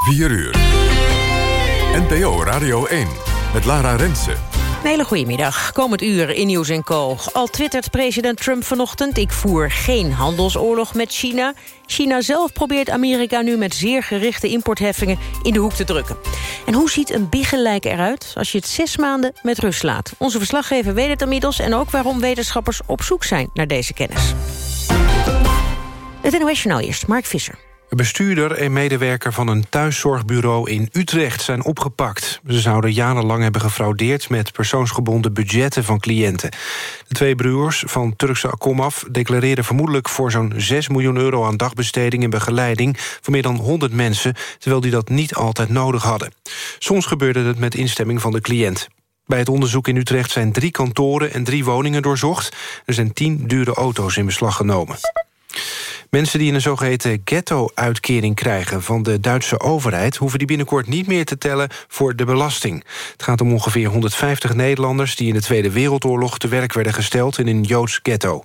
4 uur. NPO Radio 1 met Lara Rensen. Een hele goede middag. Komend uur in Nieuws Co. Al twittert president Trump vanochtend... ik voer geen handelsoorlog met China. China zelf probeert Amerika nu met zeer gerichte importheffingen... in de hoek te drukken. En hoe ziet een biggelijk eruit als je het zes maanden met rust laat? Onze verslaggever weet het inmiddels... en ook waarom wetenschappers op zoek zijn naar deze kennis. Het NOS Journaal eerst, Mark Visser. Een bestuurder en medewerker van een thuiszorgbureau in Utrecht zijn opgepakt. Ze zouden jarenlang hebben gefraudeerd met persoonsgebonden budgetten van cliënten. De twee broers van Turkse komaf declareerden vermoedelijk voor zo'n 6 miljoen euro aan dagbesteding en begeleiding van meer dan 100 mensen, terwijl die dat niet altijd nodig hadden. Soms gebeurde het met instemming van de cliënt. Bij het onderzoek in Utrecht zijn drie kantoren en drie woningen doorzocht. Er zijn tien dure auto's in beslag genomen. Mensen die een zogeheten ghetto-uitkering krijgen van de Duitse overheid... hoeven die binnenkort niet meer te tellen voor de belasting. Het gaat om ongeveer 150 Nederlanders... die in de Tweede Wereldoorlog te werk werden gesteld in een Joods ghetto.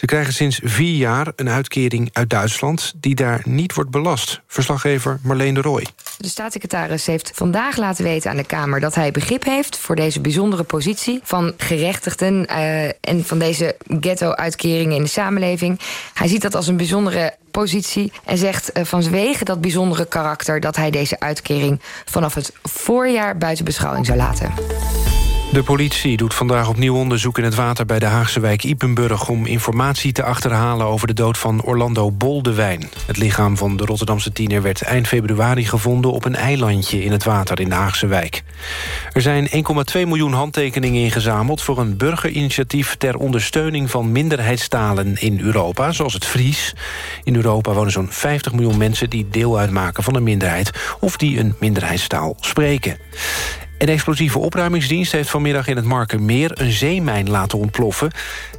Ze krijgen sinds vier jaar een uitkering uit Duitsland... die daar niet wordt belast. Verslaggever Marleen de Rooij. De staatssecretaris heeft vandaag laten weten aan de Kamer... dat hij begrip heeft voor deze bijzondere positie... van gerechtigden uh, en van deze ghetto-uitkeringen in de samenleving. Hij ziet dat als een bijzondere positie en zegt uh, vanwege dat bijzondere karakter... dat hij deze uitkering vanaf het voorjaar buiten beschouwing zou laten. De politie doet vandaag opnieuw onderzoek in het water bij de Haagse wijk Ipenburg... om informatie te achterhalen over de dood van Orlando Boldewijn. Het lichaam van de Rotterdamse tiener werd eind februari gevonden... op een eilandje in het water in de Haagse wijk. Er zijn 1,2 miljoen handtekeningen ingezameld... voor een burgerinitiatief ter ondersteuning van minderheidstalen in Europa... zoals het Fries. In Europa wonen zo'n 50 miljoen mensen die deel uitmaken van een minderheid... of die een minderheidstaal spreken. Een explosieve opruimingsdienst heeft vanmiddag in het Markermeer... een zeemijn laten ontploffen.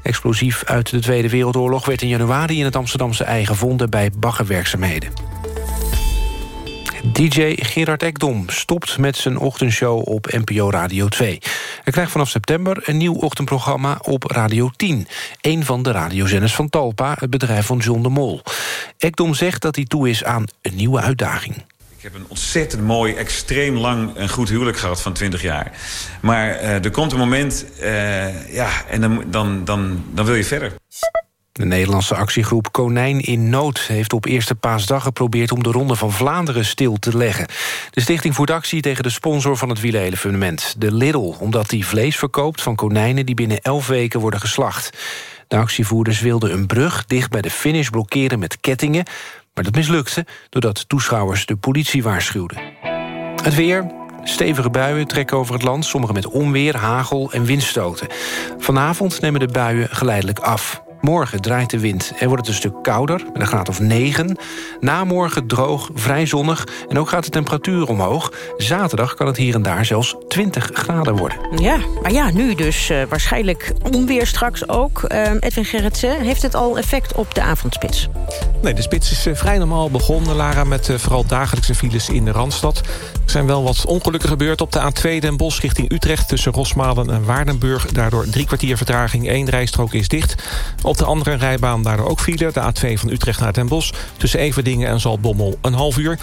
Explosief uit de Tweede Wereldoorlog werd in januari... in het Amsterdamse ei gevonden bij baggerwerkzaamheden. DJ Gerard Ekdom stopt met zijn ochtendshow op NPO Radio 2. Hij krijgt vanaf september een nieuw ochtendprogramma op Radio 10. Een van de radiozenders van Talpa, het bedrijf van John de Mol. Ekdom zegt dat hij toe is aan een nieuwe uitdaging. Ik heb een ontzettend mooi, extreem lang en goed huwelijk gehad van 20 jaar. Maar uh, er komt een moment, uh, ja, en dan, dan, dan, dan wil je verder. De Nederlandse actiegroep Konijn in Nood heeft op eerste paasdag geprobeerd om de Ronde van Vlaanderen stil te leggen. De stichting voert actie tegen de sponsor van het wielerevenement, de Lidl, omdat die vlees verkoopt van konijnen die binnen 11 weken worden geslacht. De actievoerders wilden een brug dicht bij de finish blokkeren met kettingen, maar dat mislukte doordat toeschouwers de politie waarschuwden. Het weer, Stevige buien trekken over het land, sommige met onweer, hagel en windstoten. Vanavond nemen de buien geleidelijk af. Morgen draait de wind en wordt het een stuk kouder, met een graad of 9. Namorgen droog, vrij zonnig en ook gaat de temperatuur omhoog. Zaterdag kan het hier en daar zelfs 20 graden worden. Ja, maar ja, nu dus uh, waarschijnlijk onweer straks ook. Uh, Edwin Gerritsen, heeft het al effect op de avondspits? Nee, de spits is uh, vrij normaal begonnen, Lara... met vooral dagelijkse files in de Randstad. Er zijn wel wat ongelukken gebeurd op de A2 Den Bosch richting Utrecht... tussen Rosmalen en Waardenburg. Daardoor drie kwartier vertraging, één rijstrook is dicht... Op de andere rijbaan daardoor ook file. De A2 van Utrecht naar Den Bosch. Tussen Everdingen en Zaltbommel een half uur.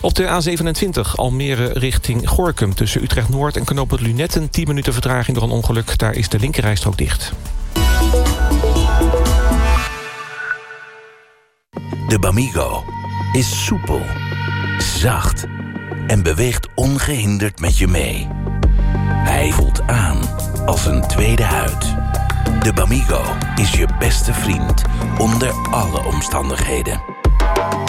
Op de A27 Almere richting Gorkum. Tussen Utrecht Noord en Knoop Lunetten. 10 minuten vertraging door een ongeluk. Daar is de linkerrijstrook dicht. De Bamigo is soepel, zacht en beweegt ongehinderd met je mee. Hij voelt aan als een tweede huid. De Bamigo is je beste vriend onder alle omstandigheden.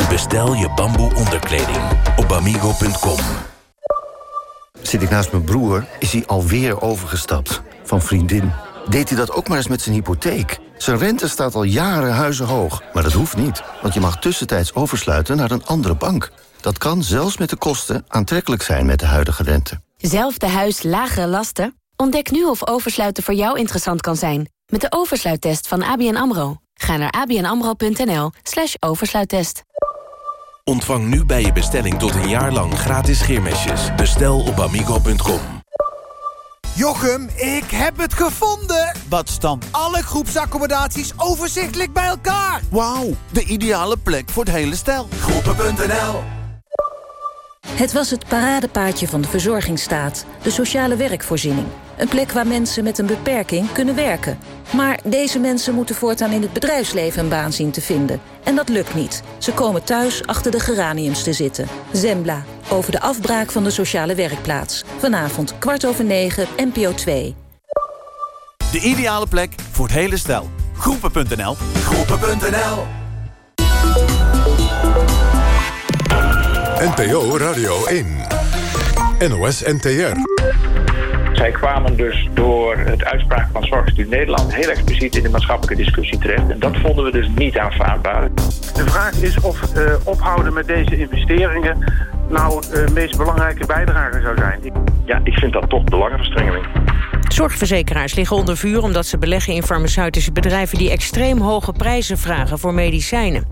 Bestel je bamboe onderkleding op bamigo.com. Zit ik naast mijn broer, is hij alweer overgestapt. Van vriendin. Deed hij dat ook maar eens met zijn hypotheek? Zijn rente staat al jaren huizenhoog. Maar dat hoeft niet, want je mag tussentijds oversluiten naar een andere bank. Dat kan zelfs met de kosten aantrekkelijk zijn met de huidige rente. Zelfde huis, lagere lasten? Ontdek nu of oversluiten voor jou interessant kan zijn. Met de oversluittest van ABN AMRO. Ga naar abnamro.nl slash oversluittest. Ontvang nu bij je bestelling tot een jaar lang gratis scheermesjes. Bestel op amigo.com. Jochem, ik heb het gevonden! Wat dan? Alle groepsaccommodaties overzichtelijk bij elkaar. Wauw, de ideale plek voor het hele stel. Groepen.nl Het was het paradepaadje van de verzorgingsstaat, de sociale werkvoorziening. Een plek waar mensen met een beperking kunnen werken. Maar deze mensen moeten voortaan in het bedrijfsleven een baan zien te vinden. En dat lukt niet. Ze komen thuis achter de geraniums te zitten. Zembla, over de afbraak van de sociale werkplaats. Vanavond kwart over negen, NPO 2. De ideale plek voor het hele stel. Groepen.nl Groepen.nl NPO Radio 1. NOS NTR. Zij kwamen dus door het uitspraak van Zorgstuur Nederland... heel expliciet in de maatschappelijke discussie terecht. En dat vonden we dus niet aanvaardbaar. De vraag is of uh, ophouden met deze investeringen... nou de uh, meest belangrijke bijdrage zou zijn. Ja, ik vind dat toch belangenverstrengeling. Zorgverzekeraars liggen onder vuur omdat ze beleggen in farmaceutische bedrijven... die extreem hoge prijzen vragen voor medicijnen.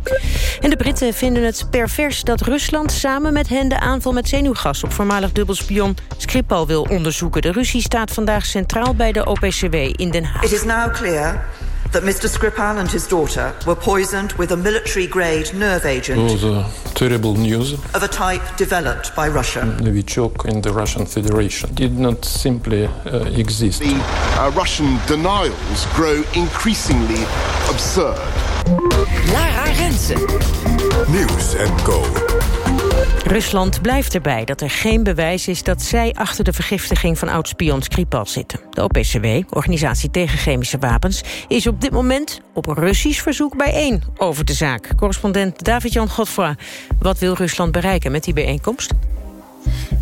En de Britten vinden het pervers dat Rusland samen met hen... de aanval met zenuwgas op voormalig dubbelspion Skripal wil onderzoeken. De Russie staat vandaag centraal bij de OPCW in Den Haag. It is now clear that Mr. Skripal and his daughter were poisoned with a military-grade nerve agent. It was uh, terrible news. Of a type developed by Russia. Novichok in the Russian Federation did not simply uh, exist. The uh, Russian denials grow increasingly absurd. Lara Rensen. Nieuws en Co. Rusland blijft erbij dat er geen bewijs is dat zij achter de vergiftiging van oud-spion Skripal zitten. De OPCW, Organisatie tegen Chemische Wapens, is op dit moment op Russisch verzoek bijeen over de zaak. Correspondent David-Jan Godfroy, wat wil Rusland bereiken met die bijeenkomst?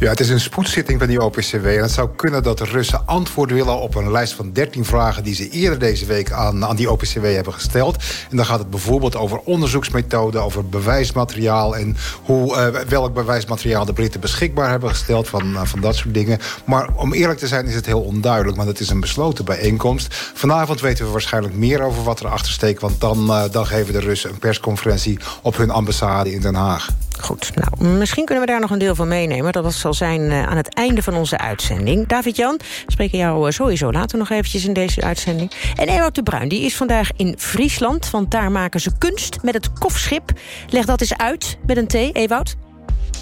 Ja, het is een spoedzitting van die OPCW. En het zou kunnen dat de Russen antwoord willen op een lijst van 13 vragen... die ze eerder deze week aan, aan die OPCW hebben gesteld. En dan gaat het bijvoorbeeld over onderzoeksmethoden... over bewijsmateriaal en hoe, uh, welk bewijsmateriaal de Britten beschikbaar hebben gesteld... Van, uh, van dat soort dingen. Maar om eerlijk te zijn is het heel onduidelijk... want het is een besloten bijeenkomst. Vanavond weten we waarschijnlijk meer over wat erachter steekt... want dan, uh, dan geven de Russen een persconferentie op hun ambassade in Den Haag. Goed, nou, misschien kunnen we daar nog een deel van meenemen. Dat zal zijn uh, aan het einde van onze uitzending. David-Jan, spreken jou uh, sowieso later nog eventjes in deze uitzending. En Ewout de Bruin, die is vandaag in Friesland... want daar maken ze kunst met het kofschip. Leg dat eens uit met een T, Ewout.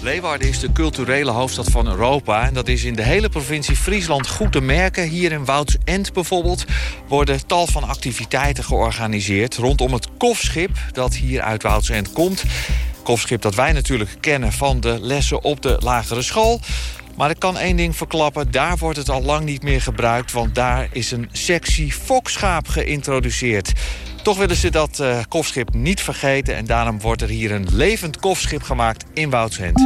Leeuwarden is de culturele hoofdstad van Europa. En dat is in de hele provincie Friesland goed te merken. Hier in Woudsend bijvoorbeeld worden tal van activiteiten georganiseerd... rondom het kofschip dat hier uit Woudsend komt kofschip dat wij natuurlijk kennen van de lessen op de lagere school. Maar ik kan één ding verklappen, daar wordt het al lang niet meer gebruikt... want daar is een sexy fokschaap geïntroduceerd. Toch willen ze dat uh, kofschip niet vergeten... en daarom wordt er hier een levend kofschip gemaakt in Woudsend.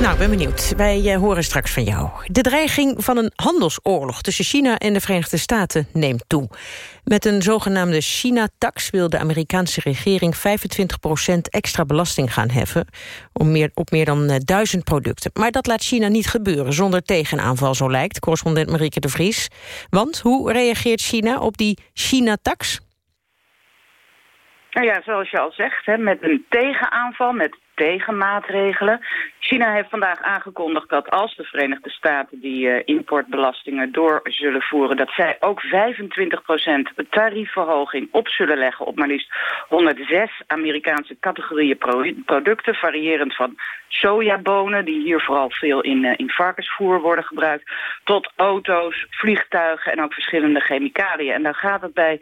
Nou, ik ben benieuwd. Wij uh, horen straks van jou. De dreiging van een handelsoorlog tussen China en de Verenigde Staten neemt toe. Met een zogenaamde China-tax wil de Amerikaanse regering 25% extra belasting gaan heffen meer, op meer dan uh, duizend producten. Maar dat laat China niet gebeuren zonder tegenaanval, zo lijkt correspondent Marieke de Vries. Want hoe reageert China op die China-tax? Nou ja, zoals je al zegt, hè, met een tegenaanval, met tegenmaatregelen. China heeft vandaag aangekondigd dat als de Verenigde Staten die uh, importbelastingen door zullen voeren, dat zij ook 25% tariefverhoging op zullen leggen op maar liefst 106 Amerikaanse categorieën pro producten, variërend van sojabonen, die hier vooral veel in, uh, in varkensvoer worden gebruikt, tot auto's, vliegtuigen en ook verschillende chemicaliën. En dan gaat het bij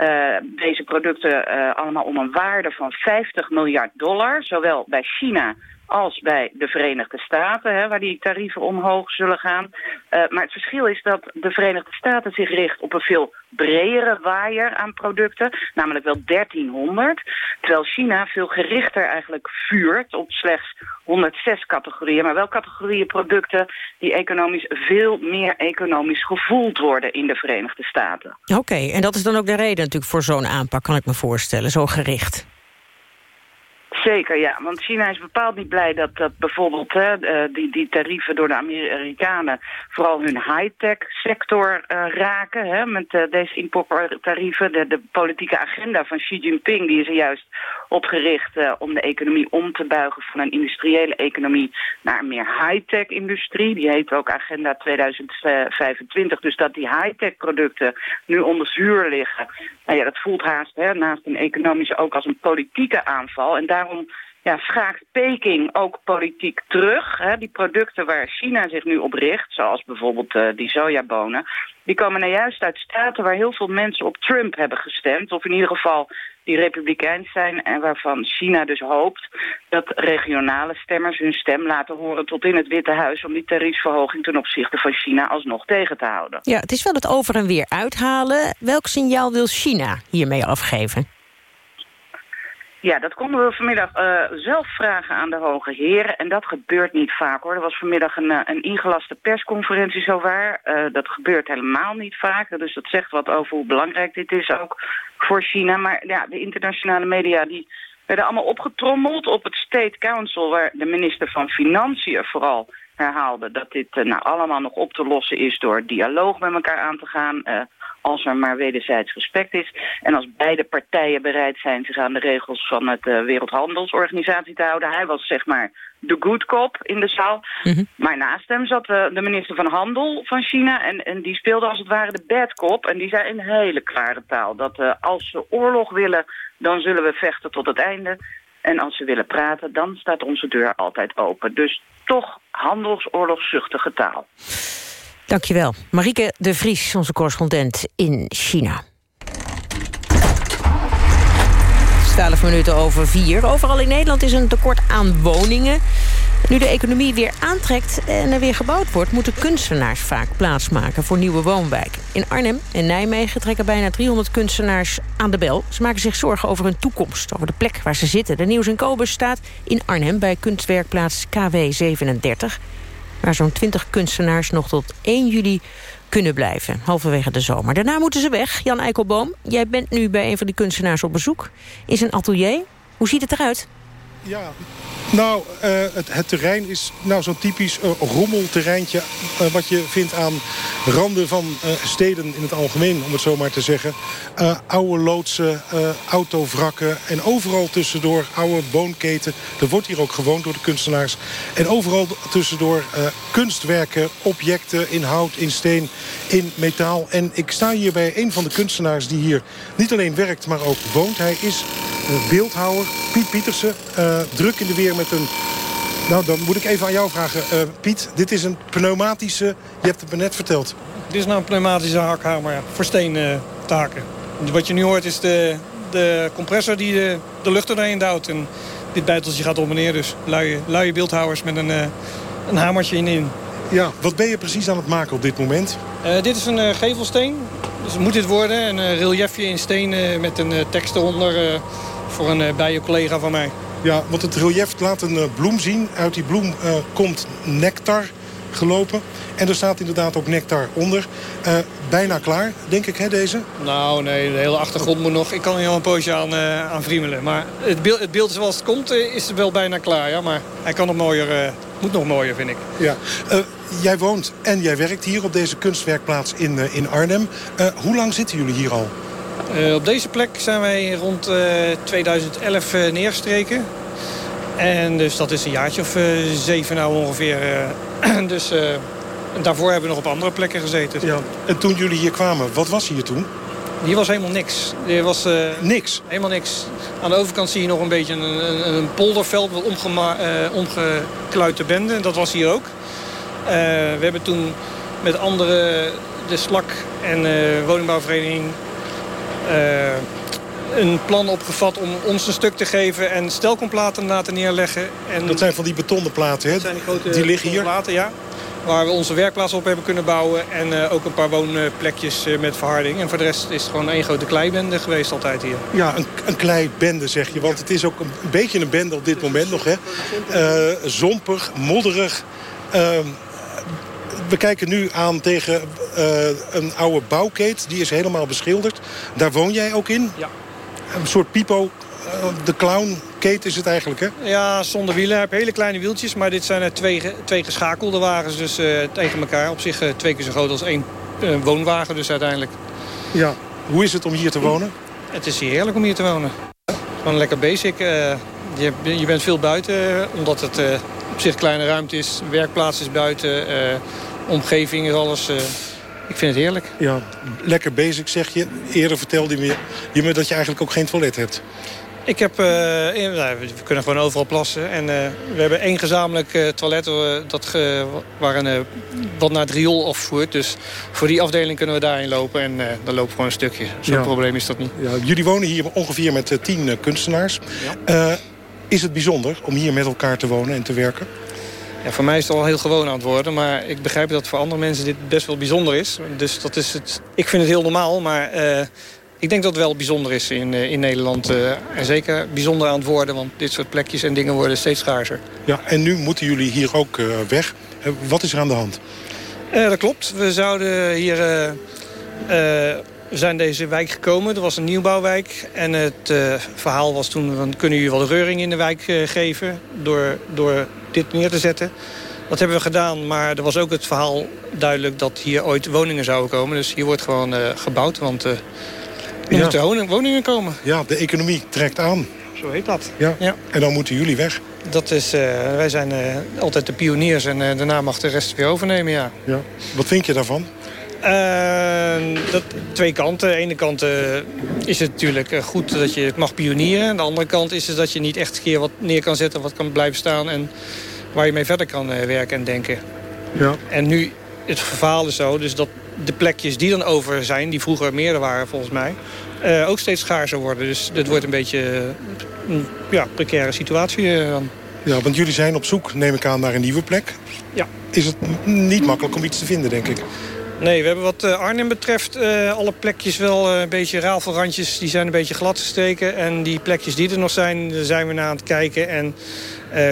uh, deze producten uh, allemaal om een waarde van 50 miljard dollar. Zowel bij China als bij de Verenigde Staten, hè, waar die tarieven omhoog zullen gaan. Uh, maar het verschil is dat de Verenigde Staten zich richt op een veel bredere waaier aan producten, namelijk wel 1300. Terwijl China veel gerichter eigenlijk vuurt op slechts 106 categorieën, maar wel categorieën producten die economisch veel meer economisch gevoeld worden in de Verenigde Staten. Oké, en dat is dan ook de reden natuurlijk voor zo'n aanpak, kan ik me voorstellen, zo gericht. Zeker, ja. Want China is bepaald niet blij dat, dat bijvoorbeeld hè, die, die tarieven door de Amerikanen vooral hun high-tech sector uh, raken. Hè, met uh, deze importtarieven. De, politieke agenda van Xi Jinping die is er juist opgericht om de economie om te buigen van een industriële economie naar een meer high-tech industrie. Die heet ook Agenda 2025. Dus dat die high-tech producten nu onder vuur liggen. Nou ja, dat voelt haast hè, naast een economische ook als een politieke aanval. En daarom ja, schaakt Peking ook politiek terug. Hè. Die producten waar China zich nu op richt, zoals bijvoorbeeld uh, die sojabonen... die komen nou juist uit staten waar heel veel mensen op Trump hebben gestemd. Of in ieder geval die republikeins zijn en waarvan China dus hoopt... dat regionale stemmers hun stem laten horen tot in het Witte Huis... om die tariefverhoging ten opzichte van China alsnog tegen te houden. Ja, het is wel het over en weer uithalen. Welk signaal wil China hiermee afgeven? Ja, dat konden we vanmiddag uh, zelf vragen aan de hoge heren. En dat gebeurt niet vaak hoor. Er was vanmiddag een, uh, een ingelaste persconferentie zowaar. Uh, dat gebeurt helemaal niet vaak. Dus dat zegt wat over hoe belangrijk dit is ook voor China. Maar ja, de internationale media die werden allemaal opgetrommeld op het State Council... waar de minister van Financiën vooral herhaalde dat dit nou allemaal nog op te lossen is... door dialoog met elkaar aan te gaan als er maar wederzijds respect is. En als beide partijen bereid zijn zich aan de regels van het uh, Wereldhandelsorganisatie te houden. Hij was zeg maar de good cop in de zaal. Mm-hmm. Maar naast hem zat uh, de minister van Handel van China. En, en die speelde als het ware de bad cop. En die zei in hele klare taal dat uh, als ze oorlog willen, dan zullen we vechten tot het einde. En als ze willen praten, dan staat onze deur altijd open. Dus toch handelsoorlogszuchtige taal. Dankjewel. Marieke de Vries, onze correspondent in China. 12 minuten over vier. Overal in Nederland is een tekort aan woningen. Nu de economie weer aantrekt en er weer gebouwd wordt... moeten kunstenaars vaak plaatsmaken voor nieuwe woonwijken. In Arnhem en Nijmegen trekken bijna 300 kunstenaars aan de bel. Ze maken zich zorgen over hun toekomst, over de plek waar ze zitten. De Nieuws in Kobus staat in Arnhem bij kunstwerkplaats KW 37 waar zo'n 20 kunstenaars nog tot 1 juli kunnen blijven, halverwege de zomer. Daarna moeten ze weg. Jan Eikelboom, jij bent nu bij een van die kunstenaars op bezoek. In zijn atelier. Hoe ziet het eruit? Ja, nou, uh, het, het, terrein is nou zo'n typisch uh, rommelterreintje... Uh, wat je vindt aan randen van steden in het algemeen, om het zo maar te zeggen. oude loodsen, autovrakken en overal tussendoor oude woonketen. Er wordt hier ook gewoond door de kunstenaars. En overal tussendoor kunstwerken, objecten in hout, in steen, in metaal. En ik sta hier bij een van de kunstenaars die hier niet alleen werkt, maar ook woont. Hij is beeldhouwer, Piet Pietersen, druk in de weer met een... Nou, dan moet ik even aan jou vragen. Uh, Piet, dit is een pneumatische... Je hebt het me net verteld. Dit is nou een pneumatische hakhamer ja, voor steentaken. Wat je nu hoort is de, de compressor die de, de lucht erin duwt. En dit buiteltje gaat om en neer. Dus luie, luie beeldhouwers met een, uh, een hamertje in. Ja, wat ben je precies aan het maken op dit moment? Uh, dit is een uh, gevelsteen. Dus moet dit worden. Een reliefje in steen met een tekst eronder voor een bijencollega van mij. Ja, want het relief laat een uh, bloem zien. Uit die bloem uh, komt nectar gelopen. En er staat inderdaad ook nectar onder. Uh, bijna klaar, denk ik, hè, deze? Nou, nee, de hele achtergrond moet nog... Ik kan er nog een poosje aan, aan friemelen. Maar het beeld, het beeld zoals het komt is wel bijna klaar, ja. Maar hij kan nog mooier, moet nog mooier, vind ik. Ja. jij woont en jij werkt hier op deze kunstwerkplaats in, in Arnhem. hoe lang zitten jullie hier al? Uh, op deze plek zijn wij rond uh, 2011 uh, neergestreken. En dus dat is een jaartje of zeven nou ongeveer. dus daarvoor hebben we nog op andere plekken gezeten. Ja. En toen jullie hier kwamen, wat was hier toen? Hier was helemaal niks. Er was, niks? Helemaal niks. Aan de overkant zie je nog een beetje een, een, een polderveld met omgekluite benden. Dat was hier ook. we hebben toen met andere, de SLAK en woningbouwvereniging een plan opgevat om ons een stuk te geven en stelkomplaten te laten neerleggen. En dat zijn van die betonnen platen, hè? Dat zijn die, grote die liggen hier? platen, ja. Waar we onze werkplaats op hebben kunnen bouwen. En uh, ook een paar woonplekjes uh, met verharding. En voor de rest is het gewoon één grote kleibende geweest altijd hier. Ja, een, een kleibende zeg je. Want het is ook een, een, beetje een bende op dit moment nog, hè? Uh, zompig, modderig. We kijken nu aan tegen uh, een oude bouwkeet. Die is helemaal beschilderd. Daar woon jij ook in? Ja. Een soort pipo. Uh, de clown keet is het eigenlijk, hè? Ja, zonder wielen. Ik heb hele kleine wieltjes. Maar dit zijn twee, twee geschakelde wagens. Dus uh, tegen elkaar. Op zich twee keer zo groot als één woonwagen dus uiteindelijk. Ja. Hoe is het om hier te wonen? Het is hier heerlijk om hier te wonen. Gewoon lekker basic. je, je bent veel buiten. Omdat het op zich kleine ruimte is. Werkplaats is buiten omgeving is alles... Uh, ik vind het heerlijk. Ja, lekker bezig zeg je. Eerder vertelde je me, je me dat je eigenlijk ook geen toilet hebt. Ik heb, uh, in, nou, we kunnen gewoon overal plassen. En uh, we hebben één gezamenlijk uh, toilet dat, waar een, wat naar het riool afvoert. Dus voor die afdeling kunnen we daarin lopen. En dan lopen we gewoon een stukje. Zo'n Ja. probleem is dat niet. Ja, jullie wonen hier ongeveer met eh, tien eh, kunstenaars. Eh, is het bijzonder om hier met elkaar te wonen en te werken? Ja, voor mij is het al heel gewoon aan het worden. Maar ik begrijp dat voor andere mensen dit best wel bijzonder is. Dus dat is het, ik vind het heel normaal. Maar eh, ik denk dat het wel bijzonder is in, eh, in Nederland. eh, en zeker bijzonder aan het worden. Want dit soort plekjes en dingen worden steeds schaarser. Ja, en nu moeten jullie hier ook weg. Wat is er aan de hand? Dat klopt. We zouden hier... we zijn deze wijk gekomen. Er was een nieuwbouwwijk. En het verhaal was toen... Dan kunnen jullie wel reuring in de wijk geven... Door, door dit neer te zetten. Dat hebben we gedaan. Maar er was ook het verhaal duidelijk... dat hier ooit woningen zouden komen. Dus hier wordt gewoon eh, gebouwd. Want eh er Ja. moeten woningen, komen. Ja, de economie trekt aan. Zo heet dat. Ja. Ja. En dan moeten jullie weg. Dat is, eh, wij zijn eh, altijd de pioniers. En daarna mag de rest weer overnemen, ja. Ja. Wat vind je daarvan? Eh, dat, twee kanten. Aan de ene kant eh, is het natuurlijk eh, goed dat je het mag pionieren. Aan de andere kant is het dat je niet echt een keer wat neer kan zetten... wat kan blijven staan en waar je mee verder kan eh, werken en denken. Ja. En nu, het verhaal is zo, dus dat de plekjes die dan over zijn... die vroeger meerder waren volgens mij... ook steeds schaarser worden. Dus dit wordt een beetje een ja, precaire situatie dan. Ja, want jullie zijn op zoek, neem ik aan, naar een nieuwe plek. Ja. Is het niet makkelijk om iets te vinden, denk ik? Nee, we hebben wat eh, Arnhem betreft eh, alle plekjes wel eh, een beetje rafelrandjes. Die zijn een beetje glad gesteken. En die plekjes die er nog zijn, daar zijn we naar aan het kijken. En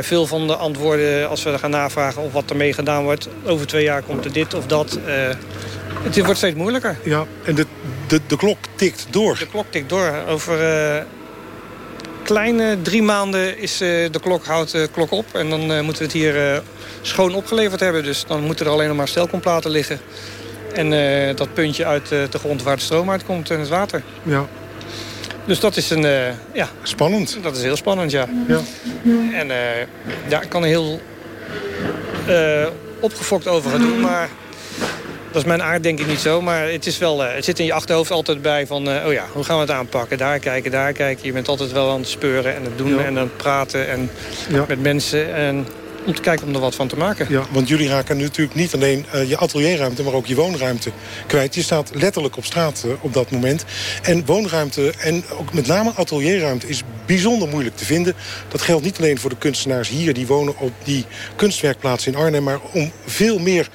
veel van de antwoorden, als we er gaan navragen of wat ermee gedaan wordt... over twee jaar komt er dit of dat. het wordt steeds moeilijker. Ja, en de, de, de klok tikt door. De klok tikt door. Over kleine drie maanden is de klok, houdt de klok op. En dan moeten we het hier schoon opgeleverd hebben. Dus dan moeten er alleen nog maar stelkomplaten liggen. En eh, dat puntje uit eh, de grond waar de stroom uitkomt en het water. Ja. Dus dat is een... eh, ja, spannend. Dat is heel spannend, ja. Ja. En ja, ik kan er heel opgefokt over gaan doen, maar... Dat is mijn aard denk ik niet zo, maar het, is wel, het zit in je achterhoofd altijd bij van... oh ja, hoe gaan we het aanpakken? Daar kijken, daar kijken. Je bent altijd wel aan het speuren en het doen Ja. en aan het praten en Ja. met mensen. En om te kijken om er wat van te maken. Ja, want jullie raken natuurlijk niet alleen eh, je atelierruimte... maar ook je woonruimte kwijt. Je staat letterlijk op straat eh, op dat moment. En woonruimte en ook met name atelierruimte is bijzonder moeilijk te vinden. Dat geldt niet alleen voor de kunstenaars hier... die wonen op die kunstwerkplaats in Arnhem... maar om veel meer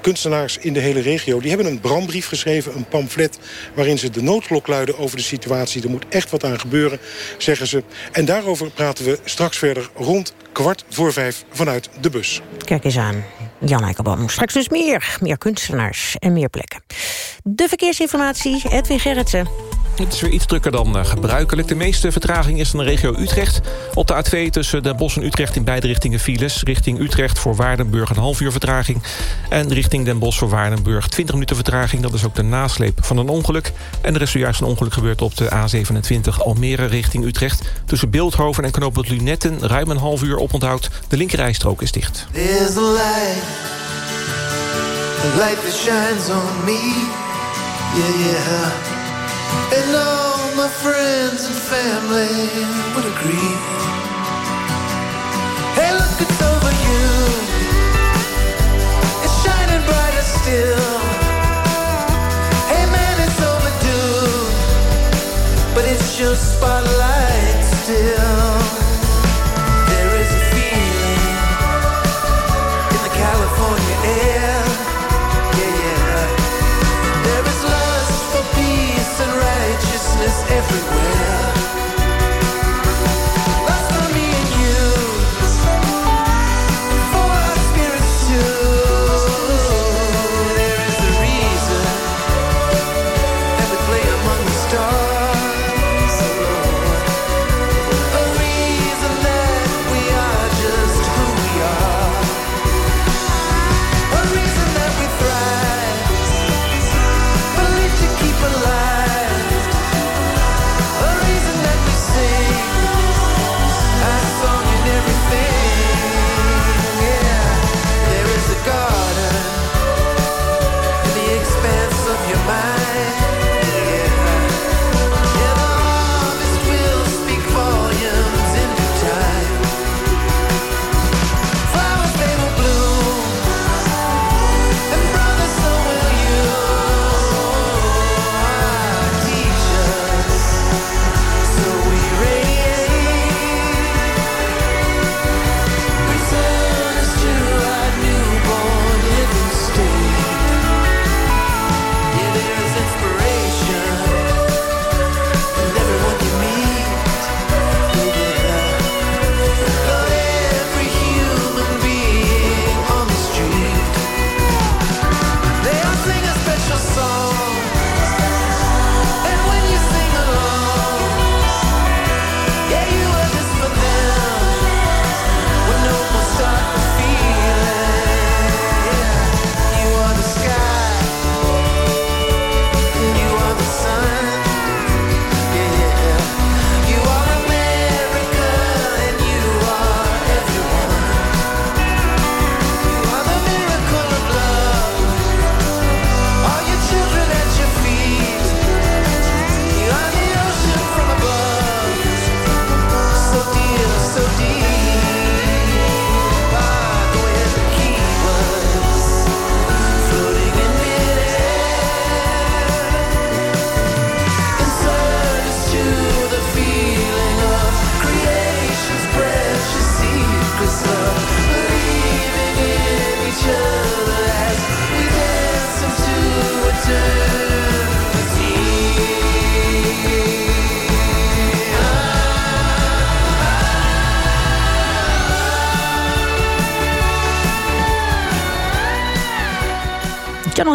kunstenaars in de hele regio. Die hebben een brandbrief geschreven, een pamflet... waarin ze de noodklok luiden over de situatie. Er moet echt wat aan gebeuren, zeggen ze. En daarover praten we straks verder rond kwart voor vijf vanuit de bus. Kijk eens aan. Jan Eikelboom. Straks dus meer. Meer kunstenaars en meer plekken. De verkeersinformatie, Edwin Gerritsen. Het is weer iets drukker dan eh, gebruikelijk. De meeste vertraging is van de regio Utrecht. Op de A2 tussen Den Bosch en Utrecht in beide richtingen files. Richting Utrecht voor Waardenburg een half uur vertraging. En richting Den Bosch voor Waardenburg 20 minuten vertraging. Dat is ook de nasleep van een ongeluk. En er is zojuist een ongeluk gebeurd op de A27 Almere richting Utrecht. Tussen Beeldhoven en knooppunt Lunetten ruim een half uur oponthoud. De linkerrijstrook is dicht. Yeah, yeah. And all my friends and family would agree. Hey, look, it's over you. It's shining brighter still. Hey, man, it's overdue. But it's your spotlight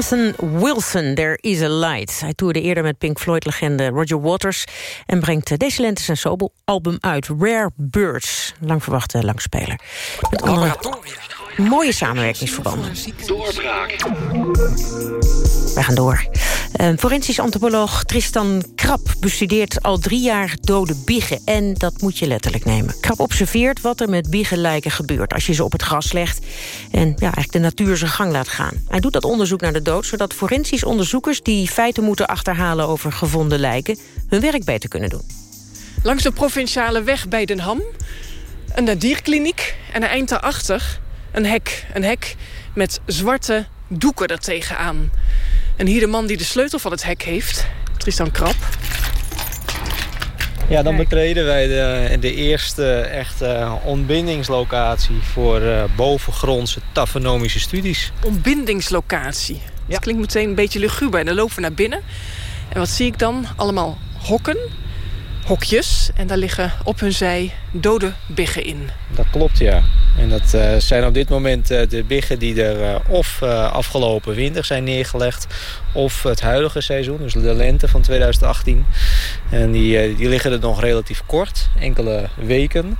Jonathan Wilson, There is a Light. Hij toerde eerder met Pink Floyd-legende Roger Waters... en brengt deze lente zijn solo-album uit, Rare Birds. Lang verwachte langspeler. Met andere mooie samenwerkingsverbanden. Doorbraak. Wij gaan door. Uh, forensisch antropoloog Tristan Krap bestudeert al drie jaar dode biggen. En dat moet je letterlijk nemen. Krap observeert wat er met biggenlijken gebeurt... als je ze op het gras legt en ja, eigenlijk de natuur zijn gang laat gaan. Hij doet dat onderzoek naar de dood... zodat forensisch onderzoekers die feiten moeten achterhalen... over gevonden lijken hun werk beter kunnen doen. Langs de provinciale weg bij Den Ham... een dierkliniek en een eind daarachter een hek. Een hek met zwarte doeken er tegenaan. En hier de man die de sleutel van het hek heeft, Tristan Krap. Ja, dan betreden wij de, de eerste echte ontbindingslocatie voor uh, bovengrondse tafonomische studies. Ontbindingslocatie. Ja. Dat klinkt meteen een beetje luguber. En dan lopen we naar binnen. En wat zie ik dan? Allemaal hokken, hokjes. En daar liggen op hun zij dode biggen in. Dat klopt, ja. En dat uh, zijn op dit moment uh, de biggen die er uh, of afgelopen winter zijn neergelegd... of het huidige seizoen, dus de lente van 2018. En die, die liggen er nog relatief kort, enkele weken.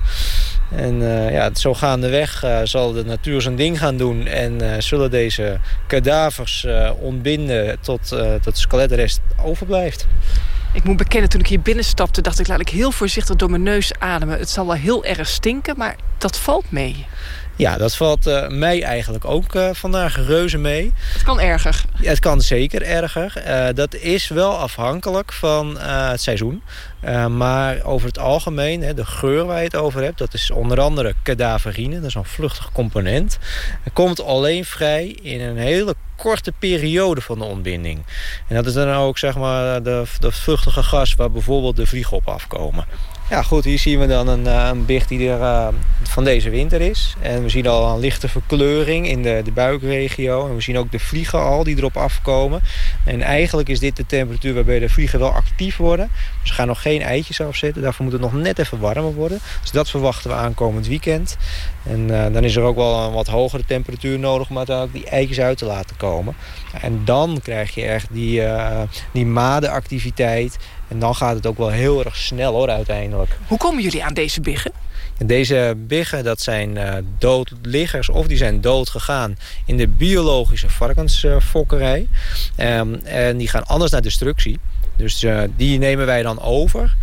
En ja, zo gaandeweg zal de natuur zijn ding gaan doen... en zullen deze kadavers ontbinden tot, tot skeletrest overblijft. Ik moet bekennen, toen ik hier binnenstapte... dacht ik, laat ik heel voorzichtig door mijn neus ademen. Het zal wel heel erg stinken, maar dat valt mee. Ja, dat valt uh, mij eigenlijk ook uh, vandaag reuze mee. Het kan erger. Ja, het kan zeker erger. Uh, dat is wel afhankelijk van het seizoen. Maar over het algemeen, hè, de geur waar je het over hebt... dat is onder andere cadaverine, dat is een vluchtig component. Het komt alleen vrij in een hele korte periode van de ontbinding. En dat is dan ook zeg maar, de, de vluchtige gas waar bijvoorbeeld de vliegen op afkomen. Ja, goed, hier zien we dan een, eh, een bicht die er uh, van deze winter is. En we zien al een lichte verkleuring in de, de buikregio. En we zien ook de vliegen al die erop afkomen. En eigenlijk is dit de temperatuur waarbij de vliegen wel actief worden. Ze gaan nog geen eitjes afzetten. Daarvoor moet het nog net even warmer worden. Dus dat verwachten we aankomend weekend. En uh, dan is er ook wel een wat hogere temperatuur nodig om uiteindelijk die eitjes uit te laten komen. En dan krijg je echt die, uh, die madenactiviteit en dan gaat het ook wel heel erg snel hoor uiteindelijk. Hoe komen jullie aan deze biggen? Deze biggen dat zijn uh, doodliggers of die zijn dood gegaan in de biologische varkensfokkerij. Um, en die gaan anders naar destructie. Dus uh, die nemen wij dan over.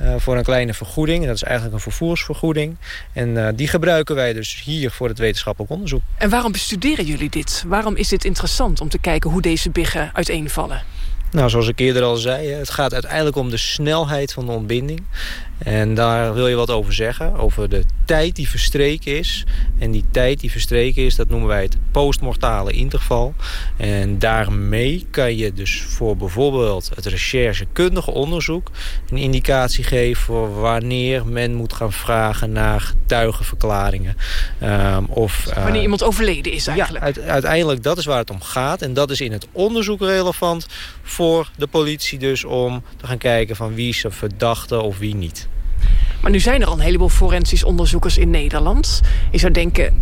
Uh, voor een kleine vergoeding. Dat is eigenlijk een vervoersvergoeding. En uh, die gebruiken wij dus hier voor het wetenschappelijk onderzoek. En waarom bestuderen jullie dit? Waarom is dit interessant om te kijken hoe deze biggen uiteenvallen? Nou, zoals ik eerder al zei, het gaat uiteindelijk om de snelheid van de ontbinding. En daar wil je wat over zeggen, over de tijd die verstreken is. En die tijd die verstreken is, dat noemen wij het postmortale interval. En daarmee kan je dus voor bijvoorbeeld het recherchekundige onderzoek... een indicatie geven voor wanneer men moet gaan vragen naar getuigenverklaringen. Um, of, wanneer uh, iemand overleden is eigenlijk. Ja, uiteindelijk dat is waar het om gaat. En dat is in het onderzoek relevant voor de politie dus om te gaan kijken van wie is een verdachte of wie niet. Maar nu zijn er al een heleboel forensisch onderzoekers in Nederland. Je zou denken,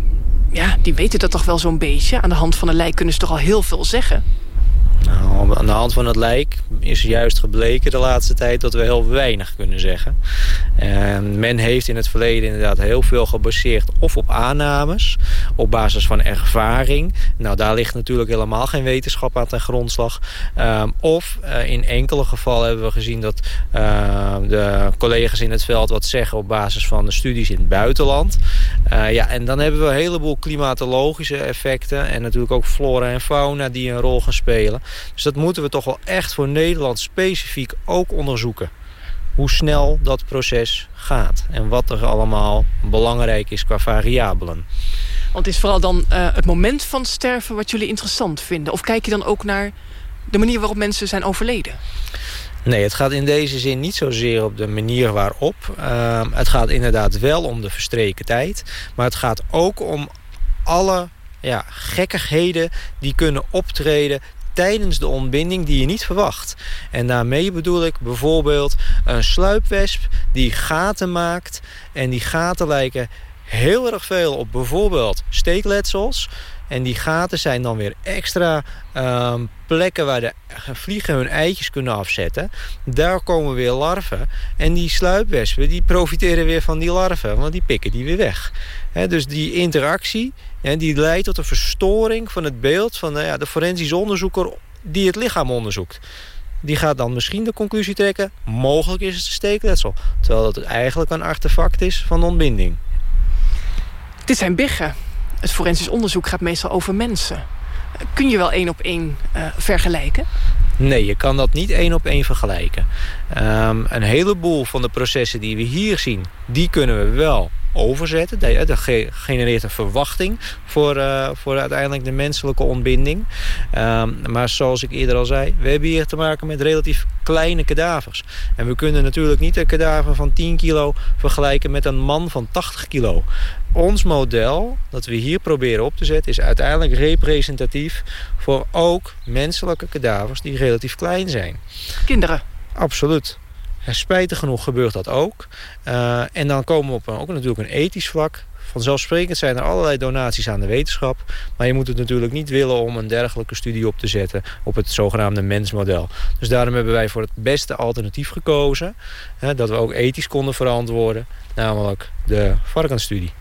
ja, die weten dat toch wel zo'n beetje. Aan de hand van een lijk kunnen ze toch al heel veel zeggen. Nou, aan de hand van het lijk is juist gebleken de laatste tijd dat we heel weinig kunnen zeggen. En men heeft in het verleden inderdaad heel veel gebaseerd of op aannames, op basis van ervaring. Nou, daar ligt natuurlijk helemaal geen wetenschap aan ten grondslag. Um, of uh, in enkele gevallen hebben we gezien dat uh, de collega's in het veld wat zeggen op basis van de studies in het buitenland. Uh, ja, en dan hebben we een heleboel klimatologische effecten en natuurlijk ook flora en fauna die een rol gaan spelen. Dus dat moeten we toch wel echt voor Nederland specifiek ook onderzoeken. Hoe snel dat proces gaat en wat er allemaal belangrijk is qua variabelen. Want het is vooral dan uh, het moment van sterven wat jullie interessant vinden? Of kijk je dan ook naar de manier waarop mensen zijn overleden? Nee, het gaat in deze zin niet zozeer op de manier waarop. Uh, het gaat inderdaad wel om de verstreken tijd. Maar het gaat ook om alle ja, gekkigheden die kunnen optreden tijdens de ontbinding die je niet verwacht. En daarmee bedoel ik bijvoorbeeld een sluipwesp die gaten maakt... en die gaten lijken heel erg veel op bijvoorbeeld steekletsels. En die gaten zijn dan weer extra ehm, plekken waar de vliegen hun eitjes kunnen afzetten. Daar komen weer larven. En die sluipwespen die profiteren weer van die larven, want die pikken die weer weg. dus die interactie die leidt tot een verstoring van het beeld van nou ja, de forensisch onderzoeker die het lichaam onderzoekt. Die gaat dan misschien de conclusie trekken, mogelijk is het een steekletsel. Terwijl het eigenlijk een artefact is van ontbinding. Dit zijn biggen. Het forensisch onderzoek gaat meestal over mensen. Kun je wel één op één uh, vergelijken? Nee, je kan dat niet één op één vergelijken. Um, een heleboel van de processen die we hier zien... die kunnen we wel overzetten. Dat genereert een verwachting voor, uh, voor uiteindelijk de menselijke ontbinding. Um, maar zoals ik eerder al zei, we hebben hier te maken met relatief kleine kadavers. En we kunnen natuurlijk niet een kadaver van 10 kilo vergelijken met een man van 80 kilo. Ons model dat we hier proberen op te zetten is uiteindelijk representatief voor ook menselijke kadavers die relatief klein zijn. Kinderen? Absoluut. Spijtig genoeg gebeurt dat ook. Uh, en dan komen we op een, ook natuurlijk een ethisch vlak. Vanzelfsprekend zijn er allerlei donaties aan de wetenschap. Maar je moet het natuurlijk niet willen om een dergelijke studie op te zetten... op het zogenaamde mensmodel. Dus daarom hebben wij voor het beste alternatief gekozen. Hè, dat we ook ethisch konden verantwoorden. Namelijk de varkensstudie.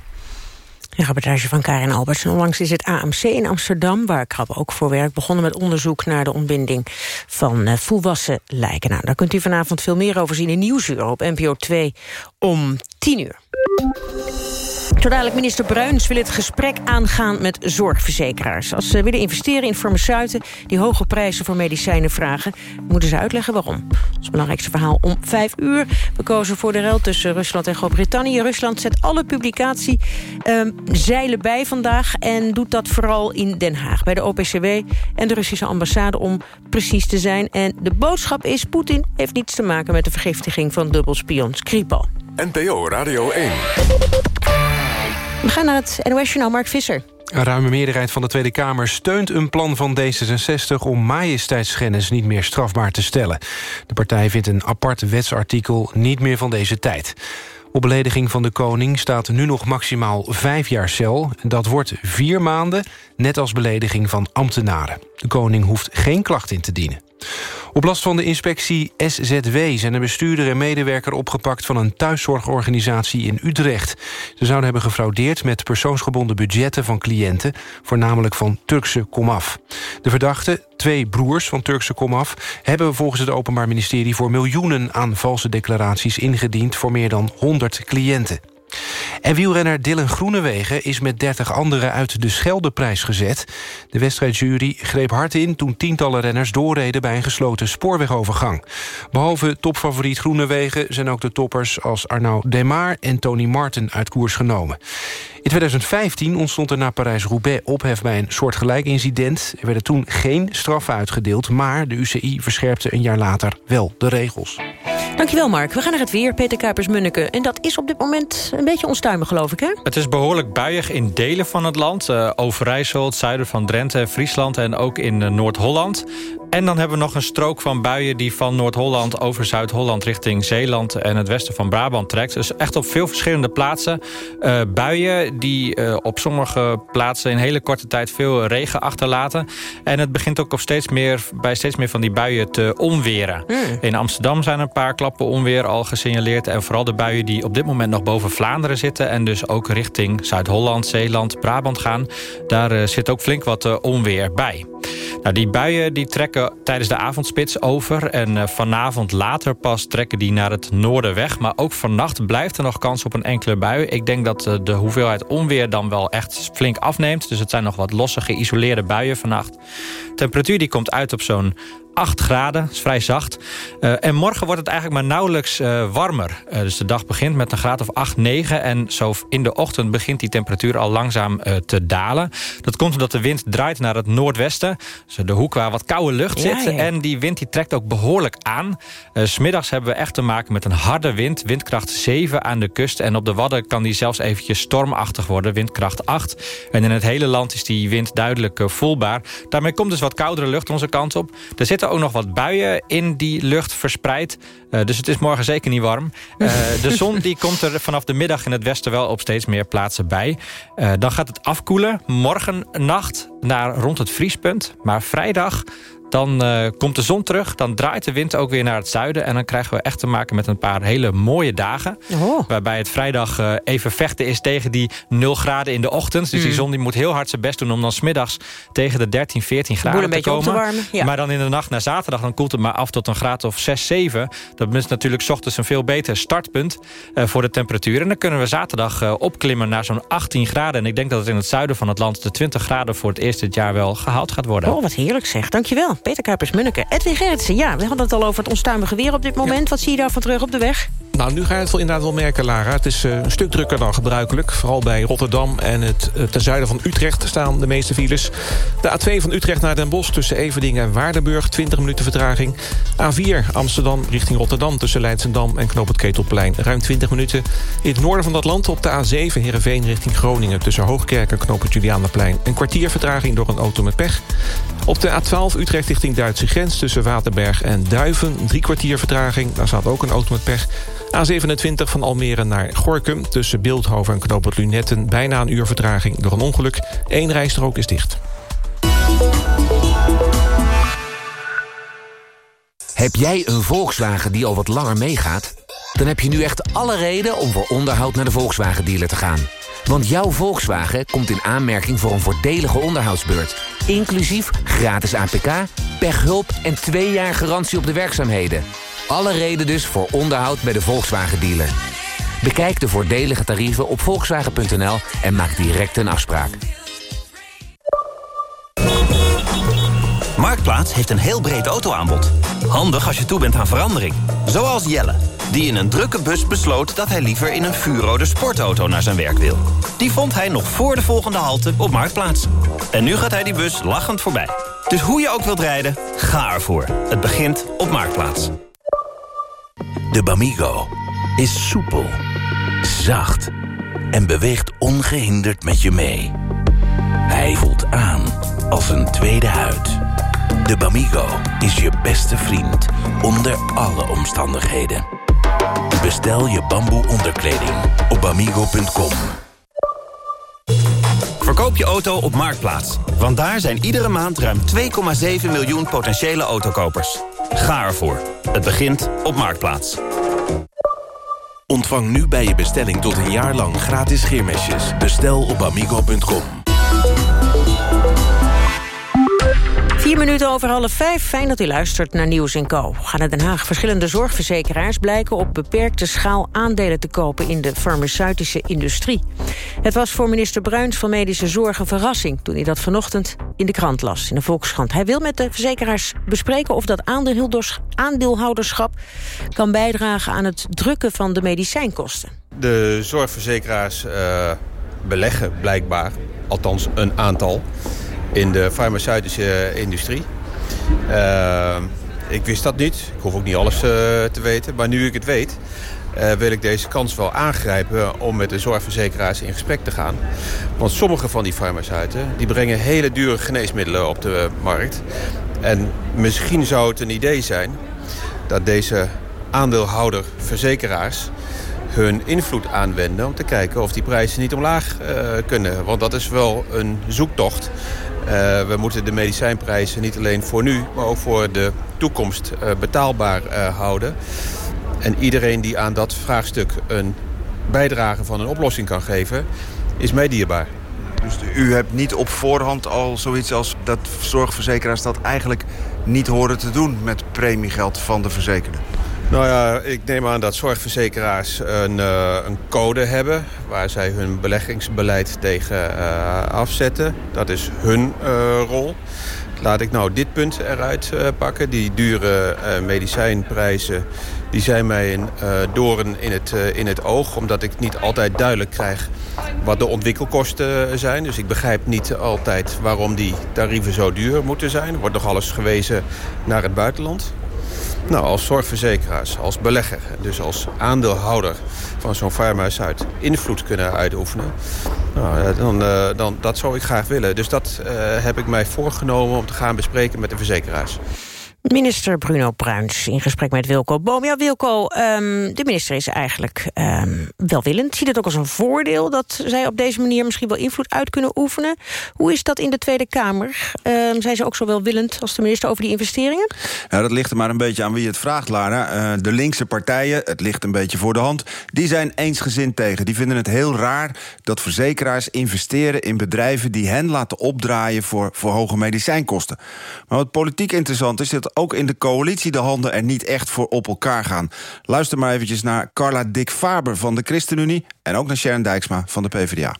Een rapportage van Karin Alberts. onlangs is het AMC in Amsterdam, waar Krab ook voor werkt... begonnen met onderzoek naar de ontbinding van uh, volwassen lijken. Nou, daar kunt u vanavond veel meer over zien in Nieuwsuur op NPO 2 om 10 uur. Zo dadelijk minister Bruins wil het gesprek aangaan met zorgverzekeraars. Als ze willen investeren in farmaceuten die hoge prijzen voor medicijnen vragen... moeten ze uitleggen waarom. Ons belangrijkste verhaal om vijf uur. We kozen voor de ruil tussen Rusland en Groot-Brittannië. Rusland zet alle publicatie ehm, zeilen bij vandaag... en doet dat vooral in Den Haag, bij de OPCW en de Russische ambassade... om precies te zijn. En de boodschap is, Poetin heeft niets te maken met de vergiftiging van dubbelspion Skripal. NPO Radio 1. We gaan naar het NOS-journaal Mark Visser. Een ruime meerderheid van de Tweede Kamer steunt een plan van D66... om majesteitsschennis niet meer strafbaar te stellen. De partij vindt een apart wetsartikel niet meer van deze tijd. Op belediging van de koning staat nu nog maximaal vijf jaar cel. Dat wordt vier maanden, net als belediging van ambtenaren. De koning hoeft geen klacht in te dienen. Op last van de inspectie SZW zijn een bestuurder en medewerker opgepakt... van een thuiszorgorganisatie in Utrecht. Ze zouden hebben gefraudeerd met persoonsgebonden budgetten van cliënten... voornamelijk van Turkse komaf. De verdachten, twee broers van Turkse komaf... hebben volgens het Openbaar Ministerie voor miljoenen aan valse declaraties ingediend... voor meer dan 100 cliënten. En wielrenner Dylan Groenewegen is met 30 anderen uit de Scheldeprijs gezet. De wedstrijdjury greep hard in toen tientallen renners doorreden... bij een gesloten spoorwegovergang. Behalve topfavoriet Groenewegen zijn ook de toppers... als Arnaud Demar en Tony Martin uit koers genomen. In 2015 ontstond er na Parijs-Roubaix ophef bij een soortgelijk incident. Er werden toen geen straffen uitgedeeld... maar de UCI verscherpte een jaar later wel de regels. Dankjewel, Mark. We gaan naar het weer, Peter Kuipers-Munneke. En dat is op dit moment een beetje onstuimig, geloof ik, hè? Het is behoorlijk buiig in delen van het land. Uh, Overijssel, het zuiden van Drenthe en Friesland... en ook in uh, Noord-Holland. En dan hebben we nog een strook van buien... die van Noord-Holland over Zuid-Holland richting Zeeland... en het westen van Brabant trekt. Dus echt op veel verschillende plaatsen. Uh, buien die op sommige plaatsen in hele korte tijd... veel regen achterlaten. En het begint ook op steeds meer, bij steeds meer van die buien te onweren. Hmm. In Amsterdam zijn er een paar klappen onweer al gesignaleerd. En vooral de buien die op dit moment nog boven Vlaanderen zitten... en dus ook richting Zuid-Holland, Zeeland, Brabant gaan... daar uh, zit ook flink wat uh, onweer bij. Nou, die buien die trekken tijdens de avondspits over... en uh, vanavond later pas trekken die naar het noorden weg. Maar ook vannacht blijft er nog kans op een enkele bui. Ik denk dat de hoeveelheid onweer dan wel echt flink afneemt. Dus het zijn nog wat losse geïsoleerde buien vannacht. Temperatuur die komt uit op zo'n 8 graden, is vrij zacht. Uh, en morgen wordt het eigenlijk maar nauwelijks uh, warmer. Uh, dus de dag begint met een graad of 8, 9. En zo in de ochtend begint die temperatuur al langzaam te dalen. Dat komt omdat de wind draait naar het noordwesten. Dus de hoek waar wat koude lucht zit. Ja, ja. En die wind die trekt ook behoorlijk aan. Smiddags hebben we echt te maken met een harde wind. Windkracht 7 aan de kust. En op de Wadden kan die zelfs eventjes stormachtig worden. Windkracht 8. En in het hele land is die wind duidelijk voelbaar. Daarmee komt dus wat koudere lucht onze kant op. Er zit zitten ook nog wat buien in die lucht verspreid. Uh, dus het is morgen zeker niet warm. Uh, de zon die komt er vanaf de middag in het westen wel op steeds meer plaatsen bij. Uh, dan gaat het afkoelen. Morgen nacht naar rond het vriespunt. Maar vrijdag dan uh, komt de zon terug, dan draait de wind ook weer naar het zuiden... en dan krijgen we echt te maken met een paar hele mooie dagen. Oh. Waarbij het vrijdag uh, even vechten is tegen die 0 graden in de ochtend. Dus Mm. die zon die moet heel hard zijn best doen... om dan smiddags tegen de 13, 14 graden een te beetje op komen. te warmen, ja. Maar dan in de nacht naar zaterdag dan koelt het maar af tot een graad of 6, 7. Dat is natuurlijk 's ochtends een veel beter startpunt uh, voor de temperatuur. En dan kunnen we zaterdag opklimmen naar zo'n 18 graden. En ik denk dat het in het zuiden van het land... de 20 graden voor het eerst dit jaar wel gehaald gaat worden. Oh, wat heerlijk zeg. Dankjewel. Peter Kuipers-Munneke. Edwin Gerritsen, ja, we hadden het al over het onstuimige weer op dit moment. Wat zie je daarvan terug op de weg? Nou, nu ga je het wel inderdaad wel merken, Lara. Het is uh, een stuk drukker dan gebruikelijk. Vooral bij Rotterdam en het uh, ten zuiden van Utrecht staan de meeste files. De A2 van Utrecht naar Den Bosch tussen Everdingen en Waardenburg... 20 minuten vertraging. A4 Amsterdam richting Rotterdam tussen Leidsendam en Knoop het Ketelplein. Ruim 20 minuten. In het noorden van dat land op de A7 Heerenveen richting Groningen... tussen Hoogkerk en Knoop het Julianaplein. Een kwartier vertraging door een auto met pech. Op de A12 Utrecht richting Duitse grens tussen Waterberg en Duiven. Drie kwartier vertraging. Daar staat ook een auto met pech. A27 van Almere naar Gorkum tussen Beeldhoven en Knoop het Lunetten. Bijna een uur vertraging door een ongeluk. Eén rijstrook is dicht. Heb jij een Volkswagen die al wat langer meegaat? Dan heb je nu echt alle reden om voor onderhoud naar de Volkswagen-dealer te gaan. Want jouw Volkswagen komt in aanmerking voor een voordelige onderhoudsbeurt. Inclusief gratis APK, pechhulp en twee jaar garantie op de werkzaamheden. Alle reden dus voor onderhoud bij de Volkswagen-dealer. Bekijk de voordelige tarieven op volkswagen.nl en maak direct een afspraak. Marktplaats heeft een heel breed autoaanbod. Handig als je toe bent aan verandering. Zoals Jelle, die in een drukke bus besloot... dat hij liever in een vuurrode sportauto naar zijn werk wil. Die vond hij nog voor de volgende halte op Marktplaats. En nu gaat hij die bus lachend voorbij. Dus hoe je ook wilt rijden, ga ervoor. Het begint op Marktplaats. De Bamigo is soepel, zacht en beweegt ongehinderd met je mee. Hij voelt aan als een tweede huid. De Bamigo is je beste vriend onder alle omstandigheden. Bestel je bamboe onderkleding op bamigo.com. Verkoop je auto op Marktplaats. Want daar zijn iedere maand ruim 2,7 miljoen potentiële autokopers. Ga ervoor. Het begint op Marktplaats. Ontvang nu bij je bestelling tot een jaar lang gratis scheermesjes. Bestel op amigo.com. Vier minuten over half vijf. Fijn dat u luistert naar Nieuws in Co. We gaan naar Den Haag. Verschillende zorgverzekeraars blijken op beperkte schaal aandelen te kopen in de farmaceutische industrie. Het was voor minister Bruins van Medische Zorg een verrassing toen hij dat vanochtend in de krant las, in de Volkskrant. Hij wil met de verzekeraars bespreken of dat aandeelhouderschap kan bijdragen aan het drukken van de medicijnkosten. De zorgverzekeraars uh, beleggen blijkbaar, althans een aantal in de farmaceutische industrie. Uh, ik wist dat niet. Ik hoef ook niet alles uh, te weten. Maar nu ik het weet, uh, wil ik deze kans wel aangrijpen... om met de zorgverzekeraars in gesprek te gaan. Want sommige van die farmaceuten... die brengen hele dure geneesmiddelen op de markt. En misschien zou het een idee zijn... dat deze aandeelhouder-verzekeraars hun invloed aanwenden... om te kijken of die prijzen niet omlaag kunnen. Want dat is wel een zoektocht... Uh, we moeten de medicijnprijzen niet alleen voor nu, maar ook voor de toekomst uh, betaalbaar houden. En iedereen die aan dat vraagstuk een bijdrage van een oplossing kan geven, is mij dierbaar. Dus u hebt niet op voorhand al zoiets als dat zorgverzekeraars dat eigenlijk niet horen te doen met premiegeld van de verzekerde? Nou ja, ik neem aan dat zorgverzekeraars een, uh, een code hebben... waar zij hun beleggingsbeleid tegen uh, afzetten. Dat is hun uh, rol. Laat ik nou dit punt eruit pakken. Die dure medicijnprijzen die zijn mij een doorn in het, in het oog... omdat ik niet altijd duidelijk krijg wat de ontwikkelkosten zijn. Dus ik begrijp niet altijd waarom die tarieven zo duur moeten zijn. Er wordt nog alles gewezen naar het buitenland. Nou, als zorgverzekeraars, als belegger, dus als aandeelhouder van zo'n farmaceut invloed kunnen uitoefenen, nou, dan, uh, dan, dat zou ik graag willen. Dus dat uh, heb ik mij voorgenomen om te gaan bespreken met de verzekeraars. Minister Bruno Bruins in gesprek met Wilco Boom. Ja, Wilco, um, de minister is eigenlijk um, welwillend. Ziet het ook als een voordeel dat zij op deze manier... misschien wel invloed uit kunnen oefenen. Hoe is dat in de Tweede Kamer? Um, zijn ze ook zo welwillend als de minister over die investeringen? Nou, dat ligt er maar een beetje aan wie het vraagt, Lara. Uh, de linkse partijen, het ligt een beetje voor de hand... die zijn eensgezind tegen. Die vinden het heel raar dat verzekeraars investeren in bedrijven... die hen laten opdraaien voor, voor hoge medicijnkosten. Maar wat politiek interessant is... dat ook in de coalitie de handen er niet echt voor op elkaar gaan. Luister maar eventjes naar Carla Dick Faber van de ChristenUnie... en ook naar Sharon Dijksma van de PvdA.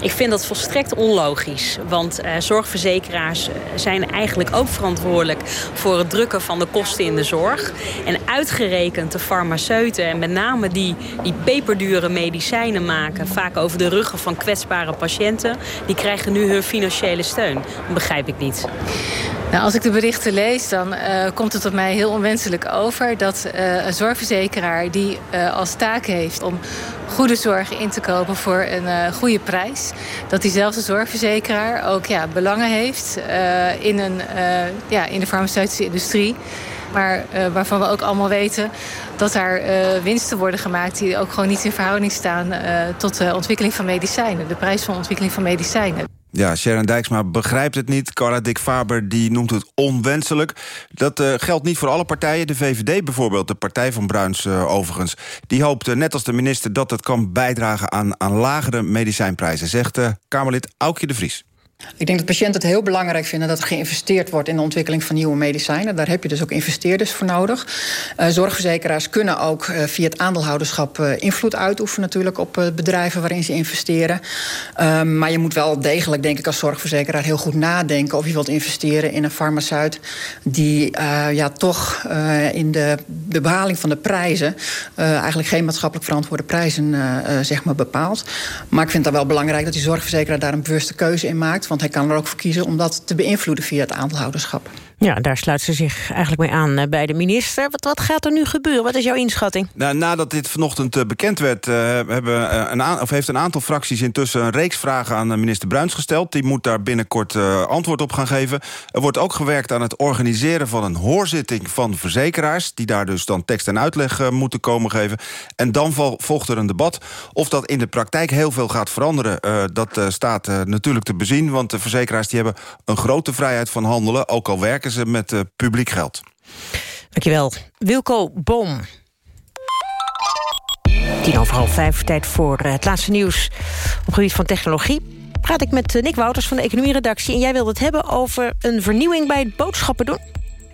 Ik vind dat volstrekt onlogisch. Want uh, zorgverzekeraars zijn eigenlijk ook verantwoordelijk... voor het drukken van de kosten in de zorg. En uitgerekend de farmaceuten en met name die, die peperdure medicijnen maken... vaak over de ruggen van kwetsbare patiënten... die krijgen nu hun financiële steun. Dat begrijp ik niet. Nou, als ik de berichten lees, dan uh, komt het op mij heel onwenselijk over... dat uh, een zorgverzekeraar die uh, als taak heeft om goede zorg in te kopen voor een goede prijs... dat diezelfde zorgverzekeraar ook ja, belangen heeft in, een, ja, in de farmaceutische industrie... Maar waarvan we ook allemaal weten dat daar winsten worden gemaakt... die ook gewoon niet in verhouding staan tot de ontwikkeling van medicijnen. De prijs van ontwikkeling van medicijnen. Ja, Sharon Dijksma begrijpt het niet. Carla Dick Faber die noemt het onwenselijk. Dat uh, geldt niet voor alle partijen. De VVD bijvoorbeeld, de partij van Bruins uh, overigens... die hoopt, net als de minister, dat het kan bijdragen aan, aan lagere medicijnprijzen... zegt Kamerlid Aukje de Vries. Ik denk dat patiënten het heel belangrijk vinden dat er geïnvesteerd wordt in de ontwikkeling van nieuwe medicijnen. Daar heb je dus ook investeerders voor nodig. Uh, zorgverzekeraars kunnen ook uh, via het aandeelhouderschap uh, invloed uitoefenen natuurlijk op bedrijven waarin ze investeren. Ehm, maar je moet wel degelijk, denk ik, als zorgverzekeraar heel goed nadenken of je wilt investeren in een farmaceut die ja, toch in de, de behaling van de prijzen eigenlijk geen maatschappelijk verantwoorde prijzen zeg maar bepaalt. Maar ik vind het wel belangrijk dat die zorgverzekeraar daar een bewuste keuze in maakt. Want hij kan er ook voor kiezen om dat te beïnvloeden via het aandeelhouderschap. Ja, daar sluit ze zich eigenlijk mee aan eh, bij de minister. Wat, wat gaat er nu gebeuren? Wat is jouw inschatting? Nou, nadat dit vanochtend uh, bekend werd... Uh, hebben, een of heeft een aantal fracties intussen een reeks vragen aan minister Bruins gesteld. Die moet daar binnenkort antwoord op gaan geven. Er wordt ook gewerkt aan het organiseren van een hoorzitting van verzekeraars... die daar dus dan tekst en uitleg moeten komen geven. En dan volgt er een debat. Of dat in de praktijk heel veel gaat veranderen... dat staat natuurlijk te bezien. Want de verzekeraars die hebben een grote vrijheid van handelen... ook al werken ze met uh, publiek geld. Dankjewel. Wilco Boom. Tien over half vijf, tijd voor uh, het laatste nieuws op het gebied van technologie. Praat ik met uh, Nick Wouters van de economieredactie... en jij wilt het hebben over een vernieuwing bij het boodschappen doen.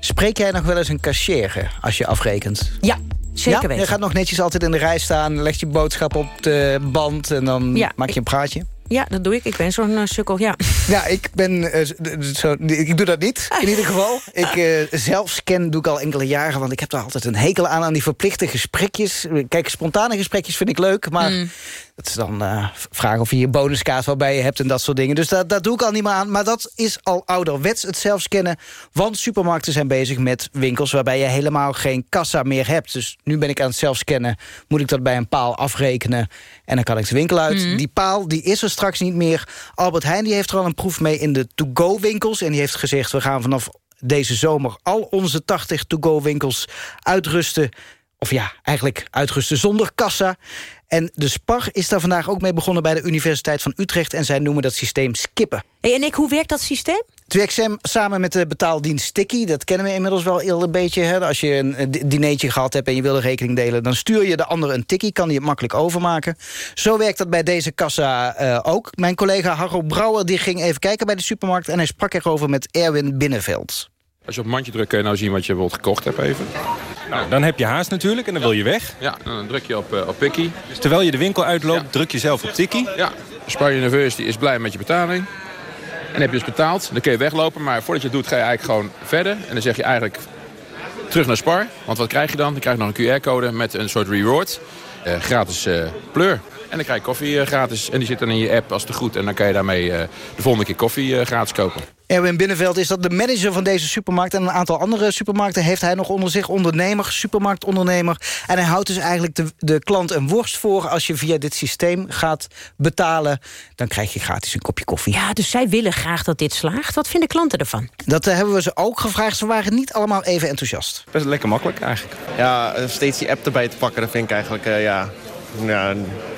Spreek jij nog wel eens een kassier als je afrekent? Ja, Zeker ja? weten. Je gaat nog netjes altijd in de rij staan, legt je boodschap op de band... en dan ja, maak je een praatje? Ja, dat doe ik. Ik ben zo'n uh, sukkel, ja. Ja, ik ben uh, zo, ik doe dat niet, in ieder geval. Ik uh, zelfscan doe ik al enkele jaren, want ik heb daar altijd een hekel aan... aan die verplichte gesprekjes. Kijk, spontane gesprekjes vind ik leuk, maar... Mm. Dat is dan uh, vragen of je je bonuskaart wel bij je hebt en dat soort dingen. Dus dat, dat doe ik al niet meer aan. Maar dat is al ouderwets, het zelfscannen. Want supermarkten zijn bezig met winkels... waarbij je helemaal geen kassa meer hebt. Dus nu ben ik aan het zelfscannen. Moet ik dat bij een paal afrekenen. En dan kan ik de winkel uit. Mm. Die paal die is er straks niet meer. Albert Heijn die heeft er al een proef mee in de to-go-winkels. En die heeft gezegd, we gaan vanaf deze zomer... al onze 80 to-go-winkels uitrusten of ja, eigenlijk uitrusten zonder kassa. En de SPAR is daar vandaag ook mee begonnen bij de Universiteit van Utrecht... en zij noemen dat systeem skippen. Hey, en ik, hoe werkt dat systeem? Het werkt samen met de betaaldienst Sticky. Dat kennen we inmiddels wel heel een beetje. Hè? Als je een dinertje gehad hebt en je wil een rekening delen... dan stuur je de ander een tikkie, kan die het makkelijk overmaken. Zo werkt dat bij deze kassa uh, ook. Mijn collega Harro Brouwer die ging even kijken bij de supermarkt... en hij sprak erover met Erwin Binnenveld. Als je op het mandje drukt kun je nou zien wat je wilt gekocht hebt even. Nou, dan heb je haast natuurlijk en dan wil je weg. Ja, dan druk je op, uh, op Pikkie. Dus terwijl je de winkel uitloopt, druk je zelf op Tikkie. Ja, Spar University is blij met je betaling. En heb je dus betaald, dan kun je weglopen. Maar voordat je het doet ga je eigenlijk gewoon verder. En dan zeg je eigenlijk terug naar Spar. Want wat krijg je dan? Dan krijg je nog een QR-code met een soort reward. Uh, gratis uh, pleur. En dan krijg je koffie uh, gratis. En die zit dan in je app als het goed. En dan kan je daarmee de volgende keer koffie gratis kopen. Erwin Binnenveld is dat de manager van deze supermarkt... en een aantal andere supermarkten heeft hij nog onder zich. Ondernemer, supermarktondernemer. En hij houdt dus eigenlijk de, de klant een worst voor... als je via dit systeem gaat betalen... dan krijg je gratis een kopje koffie. Ja, dus zij willen graag dat dit slaagt. Wat vinden klanten ervan? Dat eh, hebben we ze ook gevraagd. Ze waren niet allemaal even enthousiast. Best lekker makkelijk eigenlijk. Ja, eh, steeds die app erbij te pakken, dat vind ik eigenlijk... eh, ja, ja,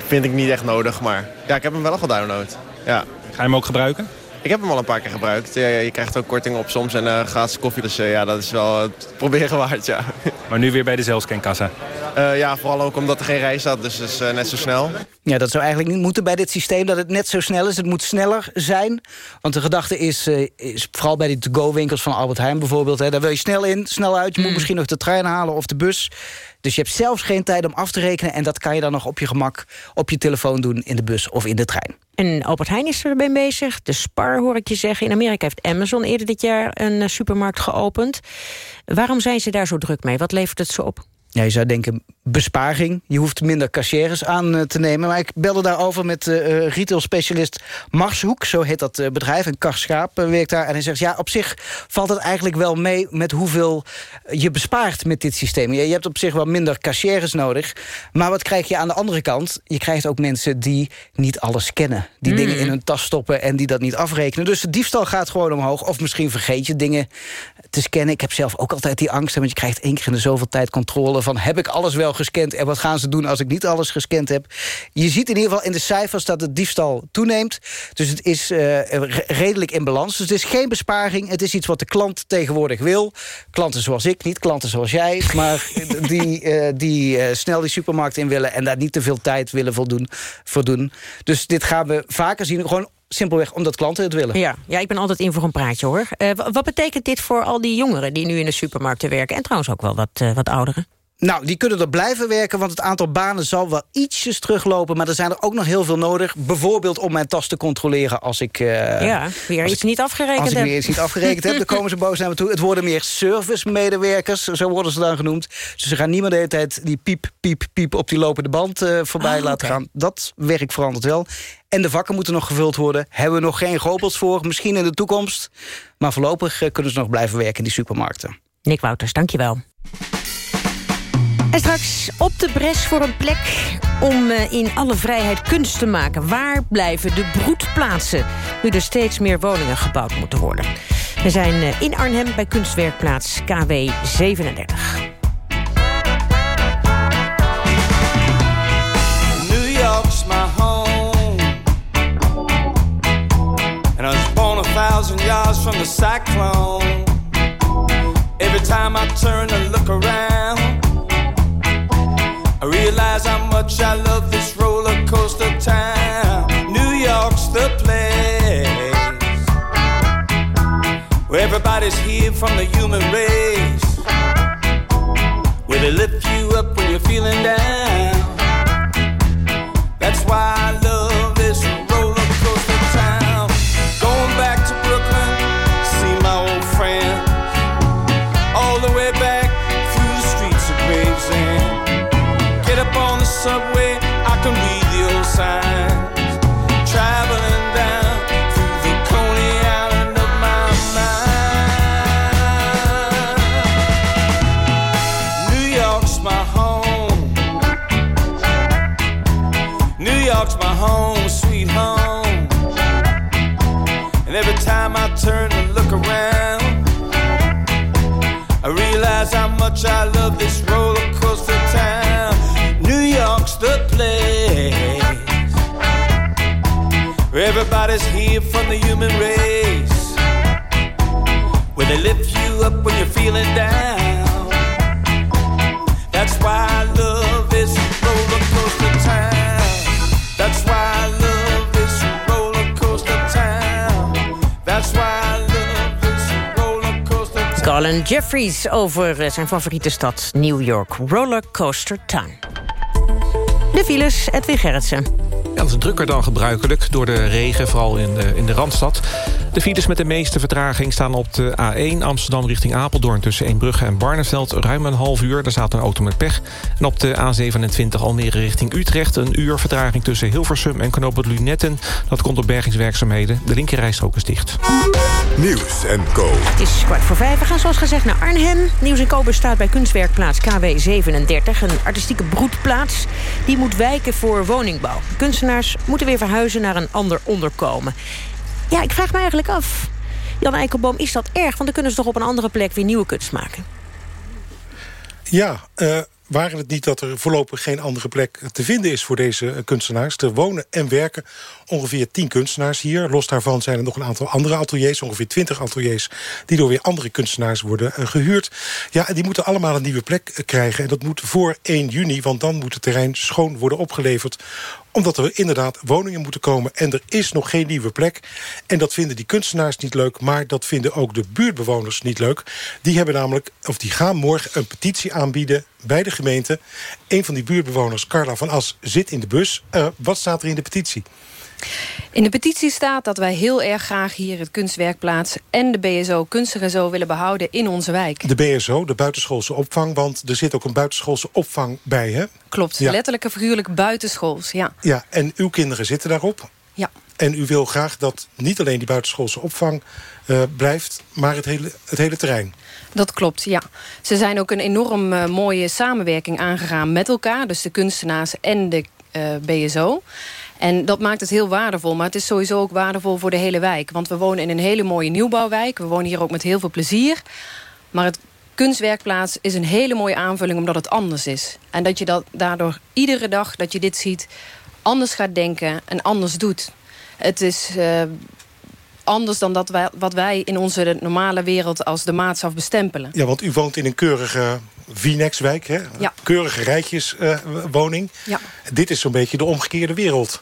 vind ik niet echt nodig, maar ja, ik heb hem wel al gedownload. Ja. Ga je hem ook gebruiken? Ik heb hem al een paar keer gebruikt. Ja, je krijgt ook korting op soms en eh gratis koffie. Dus eh, ja, dat is wel het proberen waard, ja. Maar nu weer bij de zelfscankassa. Eh, ja, vooral ook omdat er geen rij staat, dus het is net zo snel. Ja, dat zou eigenlijk niet moeten bij dit systeem, dat het net zo snel is. Het moet sneller zijn. Want de gedachte is, eh, is vooral bij die to-go-winkels van Albert Heijn bijvoorbeeld... Hè, daar wil je snel in, snel uit. Je moet misschien nog de trein halen of de bus. Dus je hebt zelfs geen tijd om af te rekenen... en dat kan je dan nog op je gemak op je telefoon doen in de bus of in de trein. En Albert Heijn is ermee bezig. De Spar hoor ik je zeggen. In Amerika heeft Amazon eerder dit jaar een eh, supermarkt geopend. Waarom zijn ze daar zo druk mee? Wat levert het ze op? Ja, je zou denken besparing. Je hoeft minder cashiers aan eh, te nemen. Maar ik belde daarover met uh, retail-specialist Marshoek. Zo heet dat uh, bedrijf. En Kar Schaap uh, werkt daar. En hij zegt, ja, op zich valt het eigenlijk wel mee... met hoeveel je bespaart met dit systeem. Je, je hebt op zich wel minder cashiers nodig. Maar wat krijg je aan de andere kant? Je krijgt ook mensen die niet alles kennen. Die Mm. dingen in hun tas stoppen en die dat niet afrekenen. Dus de diefstal gaat gewoon omhoog. Of misschien vergeet je dingen te scannen. Ik heb zelf ook altijd die angst. Want je krijgt één keer in de zoveel tijd controle van... heb ik alles wel gescand en wat gaan ze doen als ik niet alles gescand heb? Je ziet in ieder geval in de cijfers dat het diefstal toeneemt. Dus het is eh, re- redelijk in balans. Dus het is geen besparing. Het is iets wat de klant tegenwoordig wil. Klanten zoals ik, niet klanten zoals jij. Maar die, eh, die eh, snel die supermarkt in willen... en daar niet te veel tijd willen voldoen, voor doen. Dus dit gaan we vaker zien. Gewoon simpelweg omdat klanten het willen. Ja, ja, ik ben altijd in voor een praatje, hoor. Wa- wat betekent dit voor al die jongeren die nu in de supermarkten werken? En trouwens ook wel wat, wat ouderen. Nou, die kunnen er blijven werken, want het aantal banen zal wel ietsjes teruglopen. Maar er zijn er ook nog heel veel nodig. Bijvoorbeeld om mijn tas te controleren als ik... eh, ja, weer als iets ik- niet afgerekend Als ik heb. weer iets niet afgerekend heb, dan komen ze boos naar me toe. Het worden meer service-medewerkers, zo worden ze dan genoemd. Dus ze gaan niet meer de hele tijd die piep, piep, piep op die lopende band eh, voorbij Ah, laten gaan. Dat werk verandert wel. En de vakken moeten nog gevuld worden. Hebben we nog geen robots voor, misschien in de toekomst. Maar voorlopig eh, kunnen ze nog blijven werken in die supermarkten. Nick Wouters, dankjewel. En straks op de bres voor een plek om eh, in alle vrijheid kunst te maken. Waar blijven de broedplaatsen? Nu er steeds meer woningen gebouwd moeten worden. We zijn eh, in Arnhem bij kunstwerkplaats KW 37. New York's my home. And I a thousand yards from the cyclone. Every time I turn and look around, I realize how much I love this roller coaster town. New York's the place where everybody's here from the human race. Where they lift you up when you're feeling down. That's why human race. Where they lift you up when you're feeling down. That's why love this roller coaster town. That's why love this roller coaster town. That's why love this roller coaster town. Colin Jeffries over eh, zijn favoriete stad New York. Rollercoaster Town. De files, Edwin Gerritsen. Ja, dat is drukker dan gebruikelijk door de regen, vooral in de, in de Randstad. De files met de meeste vertraging staan op de A1 Amsterdam richting Apeldoorn... tussen Eembrugge en Barneveld ruim een half uur. Daar staat een auto met pech. En op de A27 Almere richting Utrecht... een uur vertraging tussen Hilversum en Knoopend Lunetten. Dat komt door bergingswerkzaamheden. De linkerrijstrook is dicht. Nieuws en Co. Het is kwart voor vijf. We gaan zoals gezegd naar Arnhem. Nieuws en Co bestaat bij kunstwerkplaats KW37. Een artistieke broedplaats. Die moet wijken voor woningbouw. Kunstenaars moeten weer verhuizen naar een ander onderkomen. Ja, ik vraag me eigenlijk af. Jan Eikelboom, is dat erg? Want dan kunnen ze toch op een andere plek weer nieuwe kunst maken? Ja, uh, waren het niet dat er voorlopig geen andere plek te vinden is voor deze eh, kunstenaars. Er wonen en werken ongeveer tien kunstenaars hier. Los daarvan zijn er nog een aantal andere ateliers, ongeveer twintig ateliers... die door weer andere kunstenaars worden uh, gehuurd. Ja, die moeten allemaal een nieuwe plek uh, krijgen. En dat moet voor 1 juni, want dan moet het terrein schoon worden opgeleverd omdat er inderdaad woningen moeten komen en er is nog geen nieuwe plek. En dat vinden die kunstenaars niet leuk, maar dat vinden ook de buurtbewoners niet leuk. Die hebben namelijk, of die gaan morgen een petitie aanbieden bij de gemeente. Een van die buurtbewoners, Carla van As, zit in de bus. Uh, wat staat er in de petitie? In de petitie staat dat wij heel erg graag hier het kunstwerkplaats... en de BSO Kunstig en Zo willen behouden in onze wijk. De BSO, de buitenschoolse opvang, want er zit ook een buitenschoolse opvang bij, hè? Klopt, Ja. letterlijk en figuurlijk buitenschools, ja. Ja, en uw kinderen zitten daarop. Ja. En u wil graag dat niet alleen die buitenschoolse opvang uh, blijft... maar het hele, het hele terrein. Dat klopt, ja. Ze zijn ook een enorm uh, mooie samenwerking aangegaan met elkaar. Dus de kunstenaars en de uh, BSO. En dat maakt het heel waardevol. Maar het is sowieso ook waardevol voor de hele wijk. Want we wonen in een hele mooie nieuwbouwwijk. We wonen hier ook met heel veel plezier. Maar het kunstwerkplaats is een hele mooie aanvulling... omdat het anders is. En dat je dat daardoor iedere dag dat je dit ziet... anders gaat denken en anders doet. Het is... Uh, anders dan dat wij, wat wij in onze normale wereld als de maatstaf bestempelen. Ja, want u woont in een keurige Vinex-wijk, hè? Ja. Keurige rijtjeswoning. Uh, ja. Dit is zo'n beetje de omgekeerde wereld.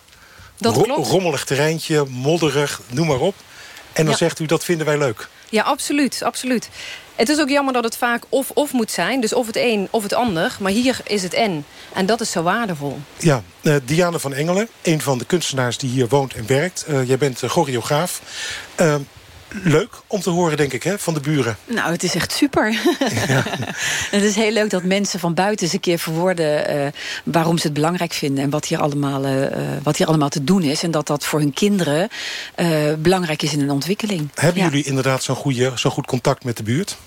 Dat klopt. Rommelig terreintje, modderig, noem maar op. En dan Ja. zegt u, dat vinden wij leuk. Ja, absoluut, absoluut. Het is ook jammer dat het vaak of-of moet zijn. Dus of het een of het ander. Maar hier is het en. En dat is zo waardevol. Ja, uh, Diane van Engelen, een van de kunstenaars die hier woont en werkt. Uh, jij bent uh, choreograaf. Leuk om te horen, denk ik, hè, van de buren. Nou, het is echt super. Ja. het is heel leuk dat mensen van buiten eens een keer verwoorden... Uh, waarom ze het belangrijk vinden en wat hier, allemaal, uh, wat hier allemaal te doen is. En dat dat voor hun kinderen uh, belangrijk is in hun ontwikkeling. Hebben ja. jullie inderdaad zo'n zo goed contact met de buurt?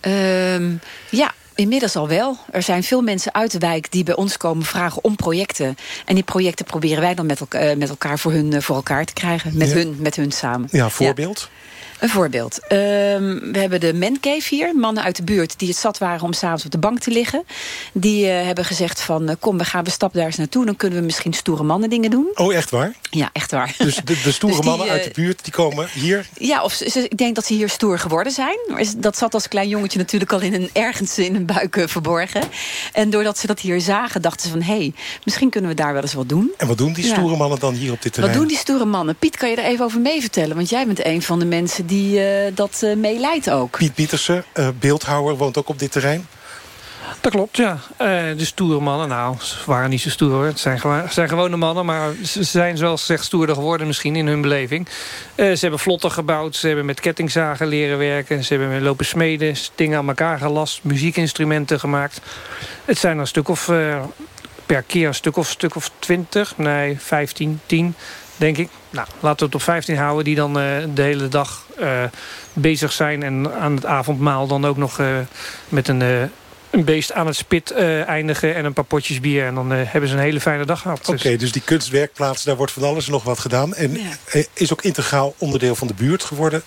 Um, ja, Inmiddels al wel. Er zijn veel mensen uit de wijk die bij ons komen vragen om projecten. En die projecten proberen wij dan met, elkaar, met elkaar voor, hun, voor elkaar te krijgen. Met, ja. hun, met hun samen. Ja, voorbeeld? Ja. Een voorbeeld. Um, we hebben de Mancave hier. Mannen uit de buurt die het zat waren om s'avonds op de bank te liggen. Die uh, hebben gezegd van... Uh, kom, we gaan we stap daar eens naartoe. Dan kunnen we misschien stoere mannen dingen doen. Oh, echt waar? Ja, echt waar. Dus de, de stoere dus die, mannen uit de buurt die komen hier? Ja, of ze, ik denk dat ze hier stoer geworden zijn. Dat zat als klein jongetje natuurlijk al in een, ergens in een buik verborgen. En doordat ze dat hier zagen, dachten ze van... hé, hey, misschien kunnen we daar wel eens wat doen. En wat doen die stoere ja. mannen dan hier op dit terrein? Wat doen die stoere mannen? Piet, kan je er even over mee vertellen? Want jij bent een van de mensen die uh, dat uh, meeleidt ook. Piet Pietersen, uh, beeldhouwer, woont ook op dit terrein. Dat klopt, ja. Uh, de stoere mannen, nou, ze waren niet zo stoer hoor. Het zijn, gewa zijn gewone mannen, maar ze zijn zoals gezegd stoerder geworden misschien in hun beleving. Uh, ze hebben vlotten gebouwd, ze hebben met kettingzagen leren werken. Ze hebben met lopen smeden, dingen aan elkaar gelast, muziekinstrumenten gemaakt. Het zijn er een stuk of, uh, per keer een stuk of, stuk of 20, nee, 15, 10 denk ik. Nou, laten we het op 15 houden die dan uh, de hele dag uh, bezig zijn... en aan het avondmaal dan ook nog uh, met een, een beest aan het spit eindigen... en een paar potjes bier. En dan hebben ze een hele fijne dag gehad. Oké, okay, dus. dus die kunstwerkplaats, daar wordt van alles en nog wat gedaan. En ja. is ook integraal onderdeel van de buurt geworden,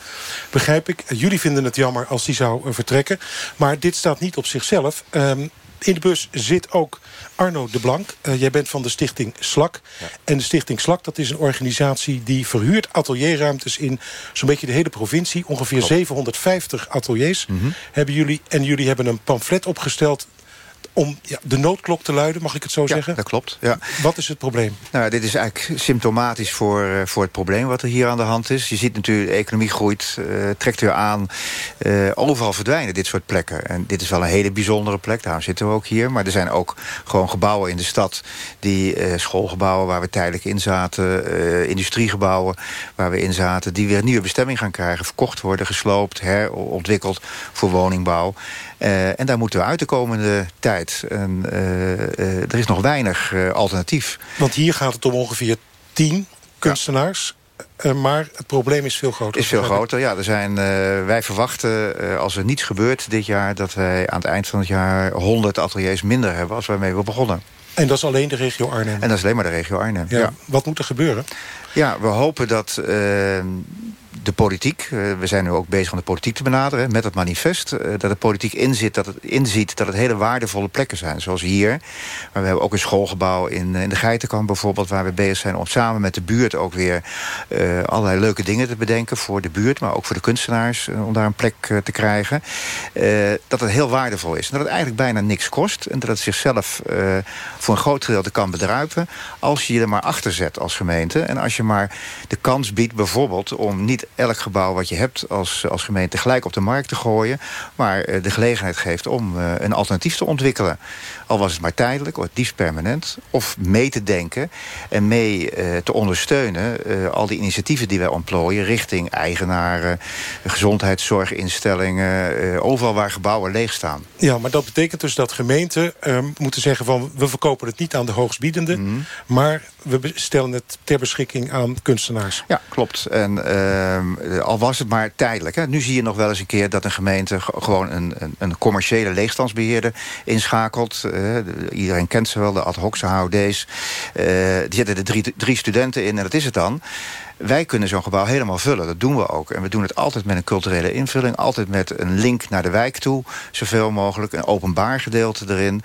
begrijp ik. Jullie vinden het jammer als die zou vertrekken. Maar dit staat niet op zichzelf... Um, in de bus zit ook Arno de Blank. Uh, jij bent van de stichting SLAK. Ja. En de stichting SLAK dat is een organisatie die verhuurt atelierruimtes in zo'n beetje de hele provincie. Ongeveer Klopt. 750 ateliers mm -hmm. hebben jullie. En jullie hebben een pamflet opgesteld om ja, de noodklok te luiden, mag ik het zo zeggen? dat klopt. Ja. Wat is het probleem? Nou, dit is eigenlijk symptomatisch voor, uh, voor het probleem wat er hier aan de hand is. Je ziet natuurlijk, de economie groeit, uh, trekt weer aan. Uh, overal verdwijnen dit soort plekken. En dit is wel een hele bijzondere plek, daarom zitten we ook hier. Maar er zijn ook gewoon gebouwen in de stad... die schoolgebouwen waar we tijdelijk in zaten... industriegebouwen waar we in zaten... die weer een nieuwe bestemming gaan krijgen. Verkocht worden, gesloopt, herontwikkeld voor woningbouw. En daar moeten we uit de komende tijd. En, uh, uh, er is nog weinig alternatief. Want hier gaat het om ongeveer tien kunstenaars. maar het probleem is veel groter. Is veel groter, ja. Er zijn, wij verwachten, als er niets gebeurt dit jaar... dat wij aan het eind van het jaar 100 ateliers minder hebben... als waarmee we begonnen. En dat is alleen de regio Arnhem? En dat is alleen maar de regio Arnhem, ja. ja. Wat moet er gebeuren? Ja, we hopen dat de politiek, eh, we zijn nu ook bezig om de politiek te benaderen... met het manifest, eh, dat de politiek inzit, dat het inziet dat het hele waardevolle plekken zijn. Zoals hier. Maar we hebben ook een schoolgebouw in, in de Geitenkamp bijvoorbeeld... waar we bezig zijn om samen met de buurt ook weer... Allerlei leuke dingen te bedenken voor de buurt... maar ook voor de kunstenaars, om daar een plek te krijgen. dat het heel waardevol is. En dat het eigenlijk bijna niks kost. En dat het zichzelf voor een groot gedeelte kan bedruipen... als je je er maar achter zet als gemeente. En als je maar de kans biedt bijvoorbeeld om niet elk gebouw wat je hebt als, als gemeente gelijk op de markt te gooien. Maar uh, de gelegenheid geeft om uh, een alternatief te ontwikkelen. Al was het maar tijdelijk, of het liefst permanent. Of mee te denken en mee uh, te ondersteunen. al die initiatieven die wij ontplooien richting eigenaren, gezondheidszorginstellingen. overal waar gebouwen leeg staan. Ja, maar dat betekent dus dat gemeenten moeten zeggen van we verkopen het niet aan de hoogstbiedende. Mm. Maar we stellen het ter beschikking aan kunstenaars. Ja, klopt. En uh, al was het maar tijdelijk. Hè. Nu zie je nog wel eens een keer dat een gemeente... gewoon een, een, een commerciële leegstandsbeheerder inschakelt. Uh, iedereen kent ze wel, de ad hoc HOD's. Die zetten er drie, drie studenten in en dat is het dan. Wij kunnen zo'n gebouw helemaal vullen. Dat doen we ook. En we doen het altijd met een culturele invulling. Altijd met een link naar de wijk toe. Zoveel mogelijk. Een openbaar gedeelte erin.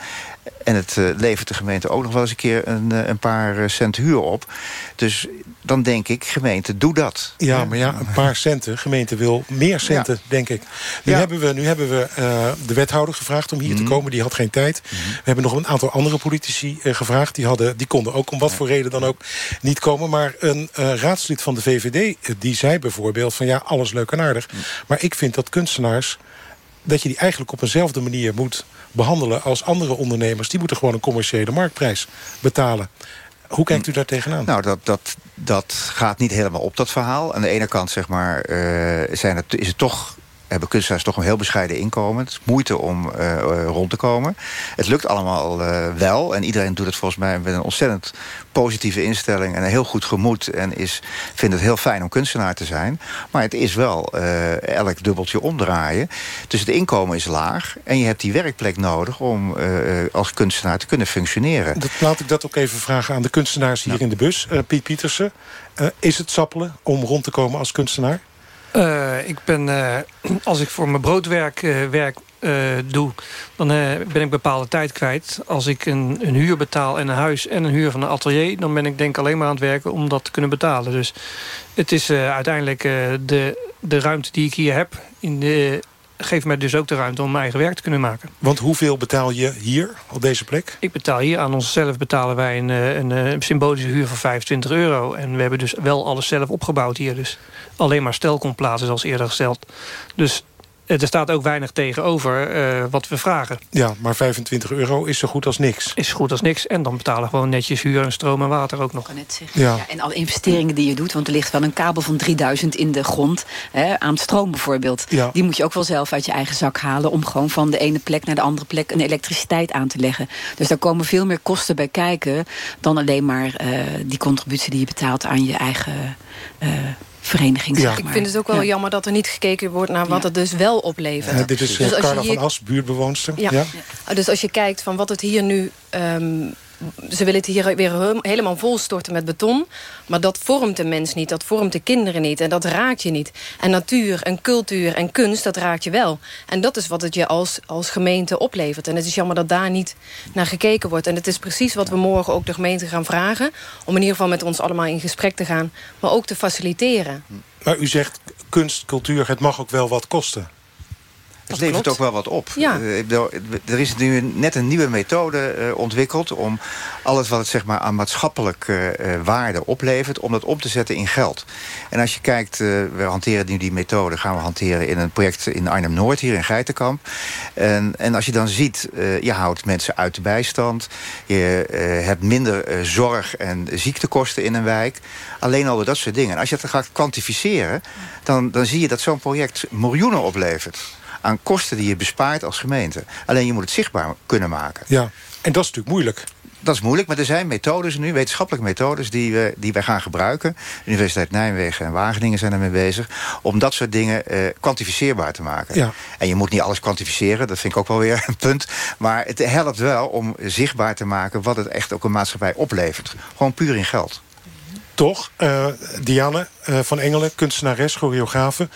En het uh, levert de gemeente ook nog wel eens een keer een, uh, een paar cent huur op. Dus dan denk ik, gemeente, doe dat. Ja, maar ja, een paar centen. Gemeente wil meer centen, ja. denk ik. Nu ja. hebben we, nu hebben we uh, de wethouder gevraagd om hier mm -hmm. te komen. Die had geen tijd. Mm -hmm. We hebben nog een aantal andere politici gevraagd. Die, hadden, die konden ook om wat voor reden dan ook niet komen. Maar een raadslid van de VVD, die zei bijvoorbeeld... van ja, alles leuk en aardig. Mm. Maar ik vind dat kunstenaars dat je die eigenlijk op eenzelfde manier moet behandelen als andere ondernemers. Die moeten gewoon een commerciële marktprijs betalen. Hoe kijkt u daar tegenaan? Nou, dat, dat, dat gaat niet helemaal op, dat verhaal. Aan de ene kant zeg maar, uh, zijn het, is het toch hebben kunstenaars toch een heel bescheiden inkomen. Het is moeite om uh, rond te komen. Het lukt allemaal uh, wel. En iedereen doet het volgens mij met een ontzettend positieve instelling... en een heel goed gemoed. En is, vindt het heel fijn om kunstenaar te zijn. Maar het is wel uh, elk dubbeltje omdraaien. Dus het inkomen is laag. En je hebt die werkplek nodig om als kunstenaar te kunnen functioneren. Dat, laat ik dat ook even vragen aan de kunstenaars hier in de bus. Piet Pietersen, is het sappelen om rond te komen als kunstenaar? Uh, ik ben, uh, als ik voor mijn broodwerk werk, doe, dan ben ik bepaalde tijd kwijt. Als ik een, een, huur betaal en een huis en een huur van een atelier... dan ben ik denk alleen maar aan het werken om dat te kunnen betalen. Dus het is uiteindelijk de, de ruimte die ik hier heb... In de, geeft mij dus ook de ruimte om mijn eigen werk te kunnen maken. Want hoeveel betaal je hier, op deze plek? Ik betaal hier, aan onszelf betalen wij een, een, een symbolische huur van 25 euro. En we hebben dus wel alles zelf opgebouwd hier. Dus alleen maar stel plaatsen, zoals eerder gesteld. Dus er staat ook weinig tegenover uh, wat we vragen. Ja, maar 25 euro is zo goed als niks. Is zo goed als niks. En dan betalen we gewoon netjes huur en stroom en water ook nog. Net zeggen. Ja. ja. en alle investeringen die je doet. Want er ligt wel een kabel van 3000 in de grond. Hè, aan stroom bijvoorbeeld. Ja. Die moet je ook wel zelf uit je eigen zak halen. Om gewoon van de ene plek naar de andere plek een elektriciteit aan te leggen. Dus daar komen veel meer kosten bij kijken. Dan alleen maar uh, die contributie die je betaalt aan je eigen... Uh, vereniging. Ja. Ik vind het ook wel ja. jammer dat er niet gekeken wordt naar wat ja. het dus wel oplevert. Ja, dit is dus Carla hier... van As, buurtbewoonster. Ja. Dus als je kijkt van wat het hier nu... Um, ze willen het hier weer helemaal volstorten met beton. Maar dat vormt de mens niet, dat vormt de kinderen niet. En dat raakt je niet. En natuur en cultuur en kunst, dat raakt je wel. En dat is wat het je als, als gemeente oplevert. En het is jammer dat daar niet naar gekeken wordt. En het is precies wat we morgen ook de gemeente gaan vragen. Om in ieder geval met ons allemaal in gesprek te gaan. Maar ook te faciliteren. Maar u zegt kunst, cultuur, het mag ook wel wat kosten. Het levert klopt. ook wel wat op. Ja. Eh, Er is nu net een nieuwe methode eh, ontwikkeld... om alles wat het zeg maar, aan maatschappelijke eh, waarde oplevert... om dat om te zetten in geld. En als je kijkt, we hanteren nu die methode... gaan we hanteren in een project in Arnhem-Noord, hier in Geitenkamp. En, en als je dan ziet, je houdt mensen uit de bijstand... je hebt minder zorg en ziektekosten in een wijk. Alleen al door dat soort dingen. En als je het gaat kwantificeren... dan, dan zie je dat zo'n project miljoenen oplevert aan kosten die je bespaart als gemeente. Alleen je moet het zichtbaar kunnen maken. Ja, en dat is natuurlijk moeilijk. Dat is moeilijk, maar er zijn methodes nu, wetenschappelijke methodes... die, we, die wij gaan gebruiken. De Universiteit Nijmegen en Wageningen zijn ermee bezig... om dat soort dingen eh, kwantificeerbaar te maken. Ja. En je moet niet alles kwantificeren, dat vind ik ook wel weer een punt. Maar het helpt wel om zichtbaar te maken... wat het echt ook een maatschappij oplevert. Gewoon puur in geld. Toch, eh, Diane eh, van Engelen, kunstenares, choreografe.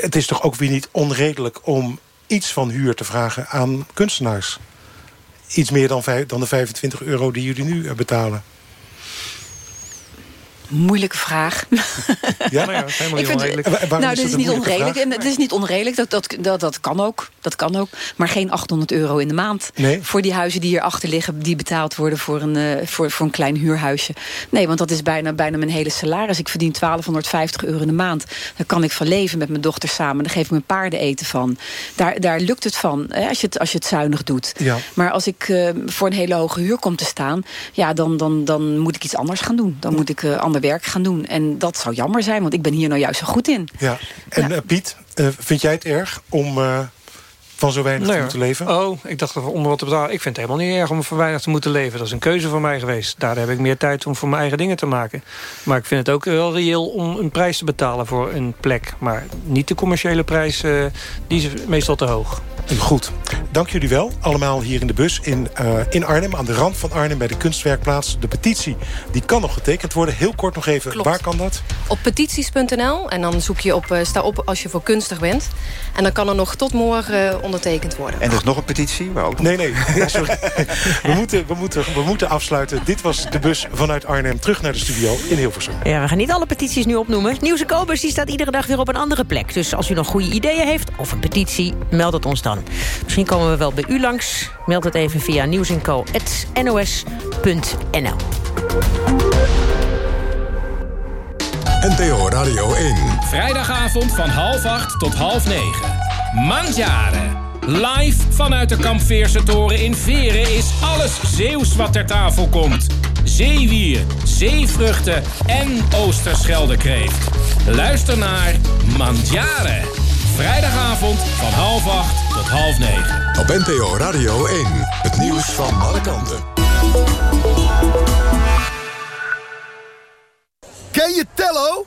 Het is toch ook weer niet onredelijk om iets van huur te vragen aan kunstenaars? Iets meer dan, dan de 25 euro die jullie nu eh, betalen. Moeilijke vraag. Ja, Ik vind- onredelijk. En wa- waarom nou, is dat is niet onredelijk. En het is niet onredelijk. Dat, dat, dat, dat, kan ook. dat kan ook. Maar geen 800 euro in de maand. Nee. Voor die huizen die hierachter liggen... die betaald worden voor een, eh, voor, voor een klein huurhuisje. Nee, want dat is bijna, bijna mijn hele salaris. Ik verdien 1250 euro in de maand. Daar kan ik van leven met mijn dochter samen. Daar geef ik mijn paarden eten van. Daar, daar lukt het van, hè, als, je het, als je het zuinig doet. Ja. Maar als ik eh, voor een hele hoge huur kom te staan... ja, dan, dan, dan moet ik iets anders gaan doen. Dan moet ik eh, werk gaan doen. En dat zou jammer zijn, want ik ben hier nou juist zo goed in. Ja. En eh, Piet, eh, vind jij het erg om eh, van zo weinig te moeten leven? Oh, ik dacht om wat te betalen. Ik vind het helemaal niet erg om voor weinig te moeten leven. Dat is een keuze van mij geweest. Daar heb ik meer tijd om voor mijn eigen dingen te maken. Maar ik vind het ook wel reëel om een prijs te betalen voor een plek. Maar niet de commerciële prijs, eh, die is meestal te hoog. Goed, dank jullie wel. Allemaal hier in de bus in, eh, in Arnhem, aan de rand van Arnhem... bij de kunstwerkplaats. De petitie die kan nog getekend worden. Heel kort nog even, Klopt. waar kan dat? Op petities.nl en dan zoek je op eh, sta op als je voor kunstig bent. En dan kan er nog tot morgen ondertekend worden. En er is nog een petitie? Waar ook Nee, nee, sorry. we, moeten, we, moeten, we moeten afsluiten. Dit was de bus vanuit Arnhem terug naar de studio in Hilversum. Ja, we gaan niet alle petities nu opnoemen. Nieuws en Kobus die staat iedere dag weer op een andere plek. Dus als u nog goede ideeën heeft of een petitie, meld het ons dan. Misschien komen we wel bij u langs. Meld het even via nieuwsenco.nos.nl. NTO Radio 1. Vrijdagavond van half acht tot half negen. Mandjaren. Live vanuit de Kampveerse toren in Veren is alles Zeeuws wat ter tafel komt. Zeewier, zeevruchten en Oosterscheldekreeft. Luister naar Mandjaren. Vrijdagavond van half acht tot half negen. Op NTO Radio 1. Het nieuws van alle kanten. Ken je Tello?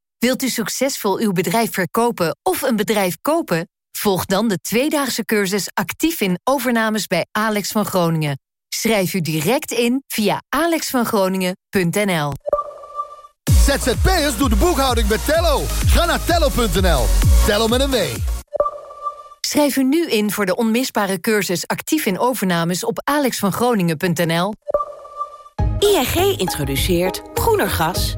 Wilt u succesvol uw bedrijf verkopen of een bedrijf kopen? Volg dan de tweedaagse cursus actief in overnames bij Alex van Groningen. Schrijf u direct in via alexvangroningen.nl. ZZP'ers doen de boekhouding met Tello. Ga naar tello.nl. Tello met een W. Schrijf u nu in voor de onmisbare cursus actief in overnames op alexvangroningen.nl. ING introduceert groener gas.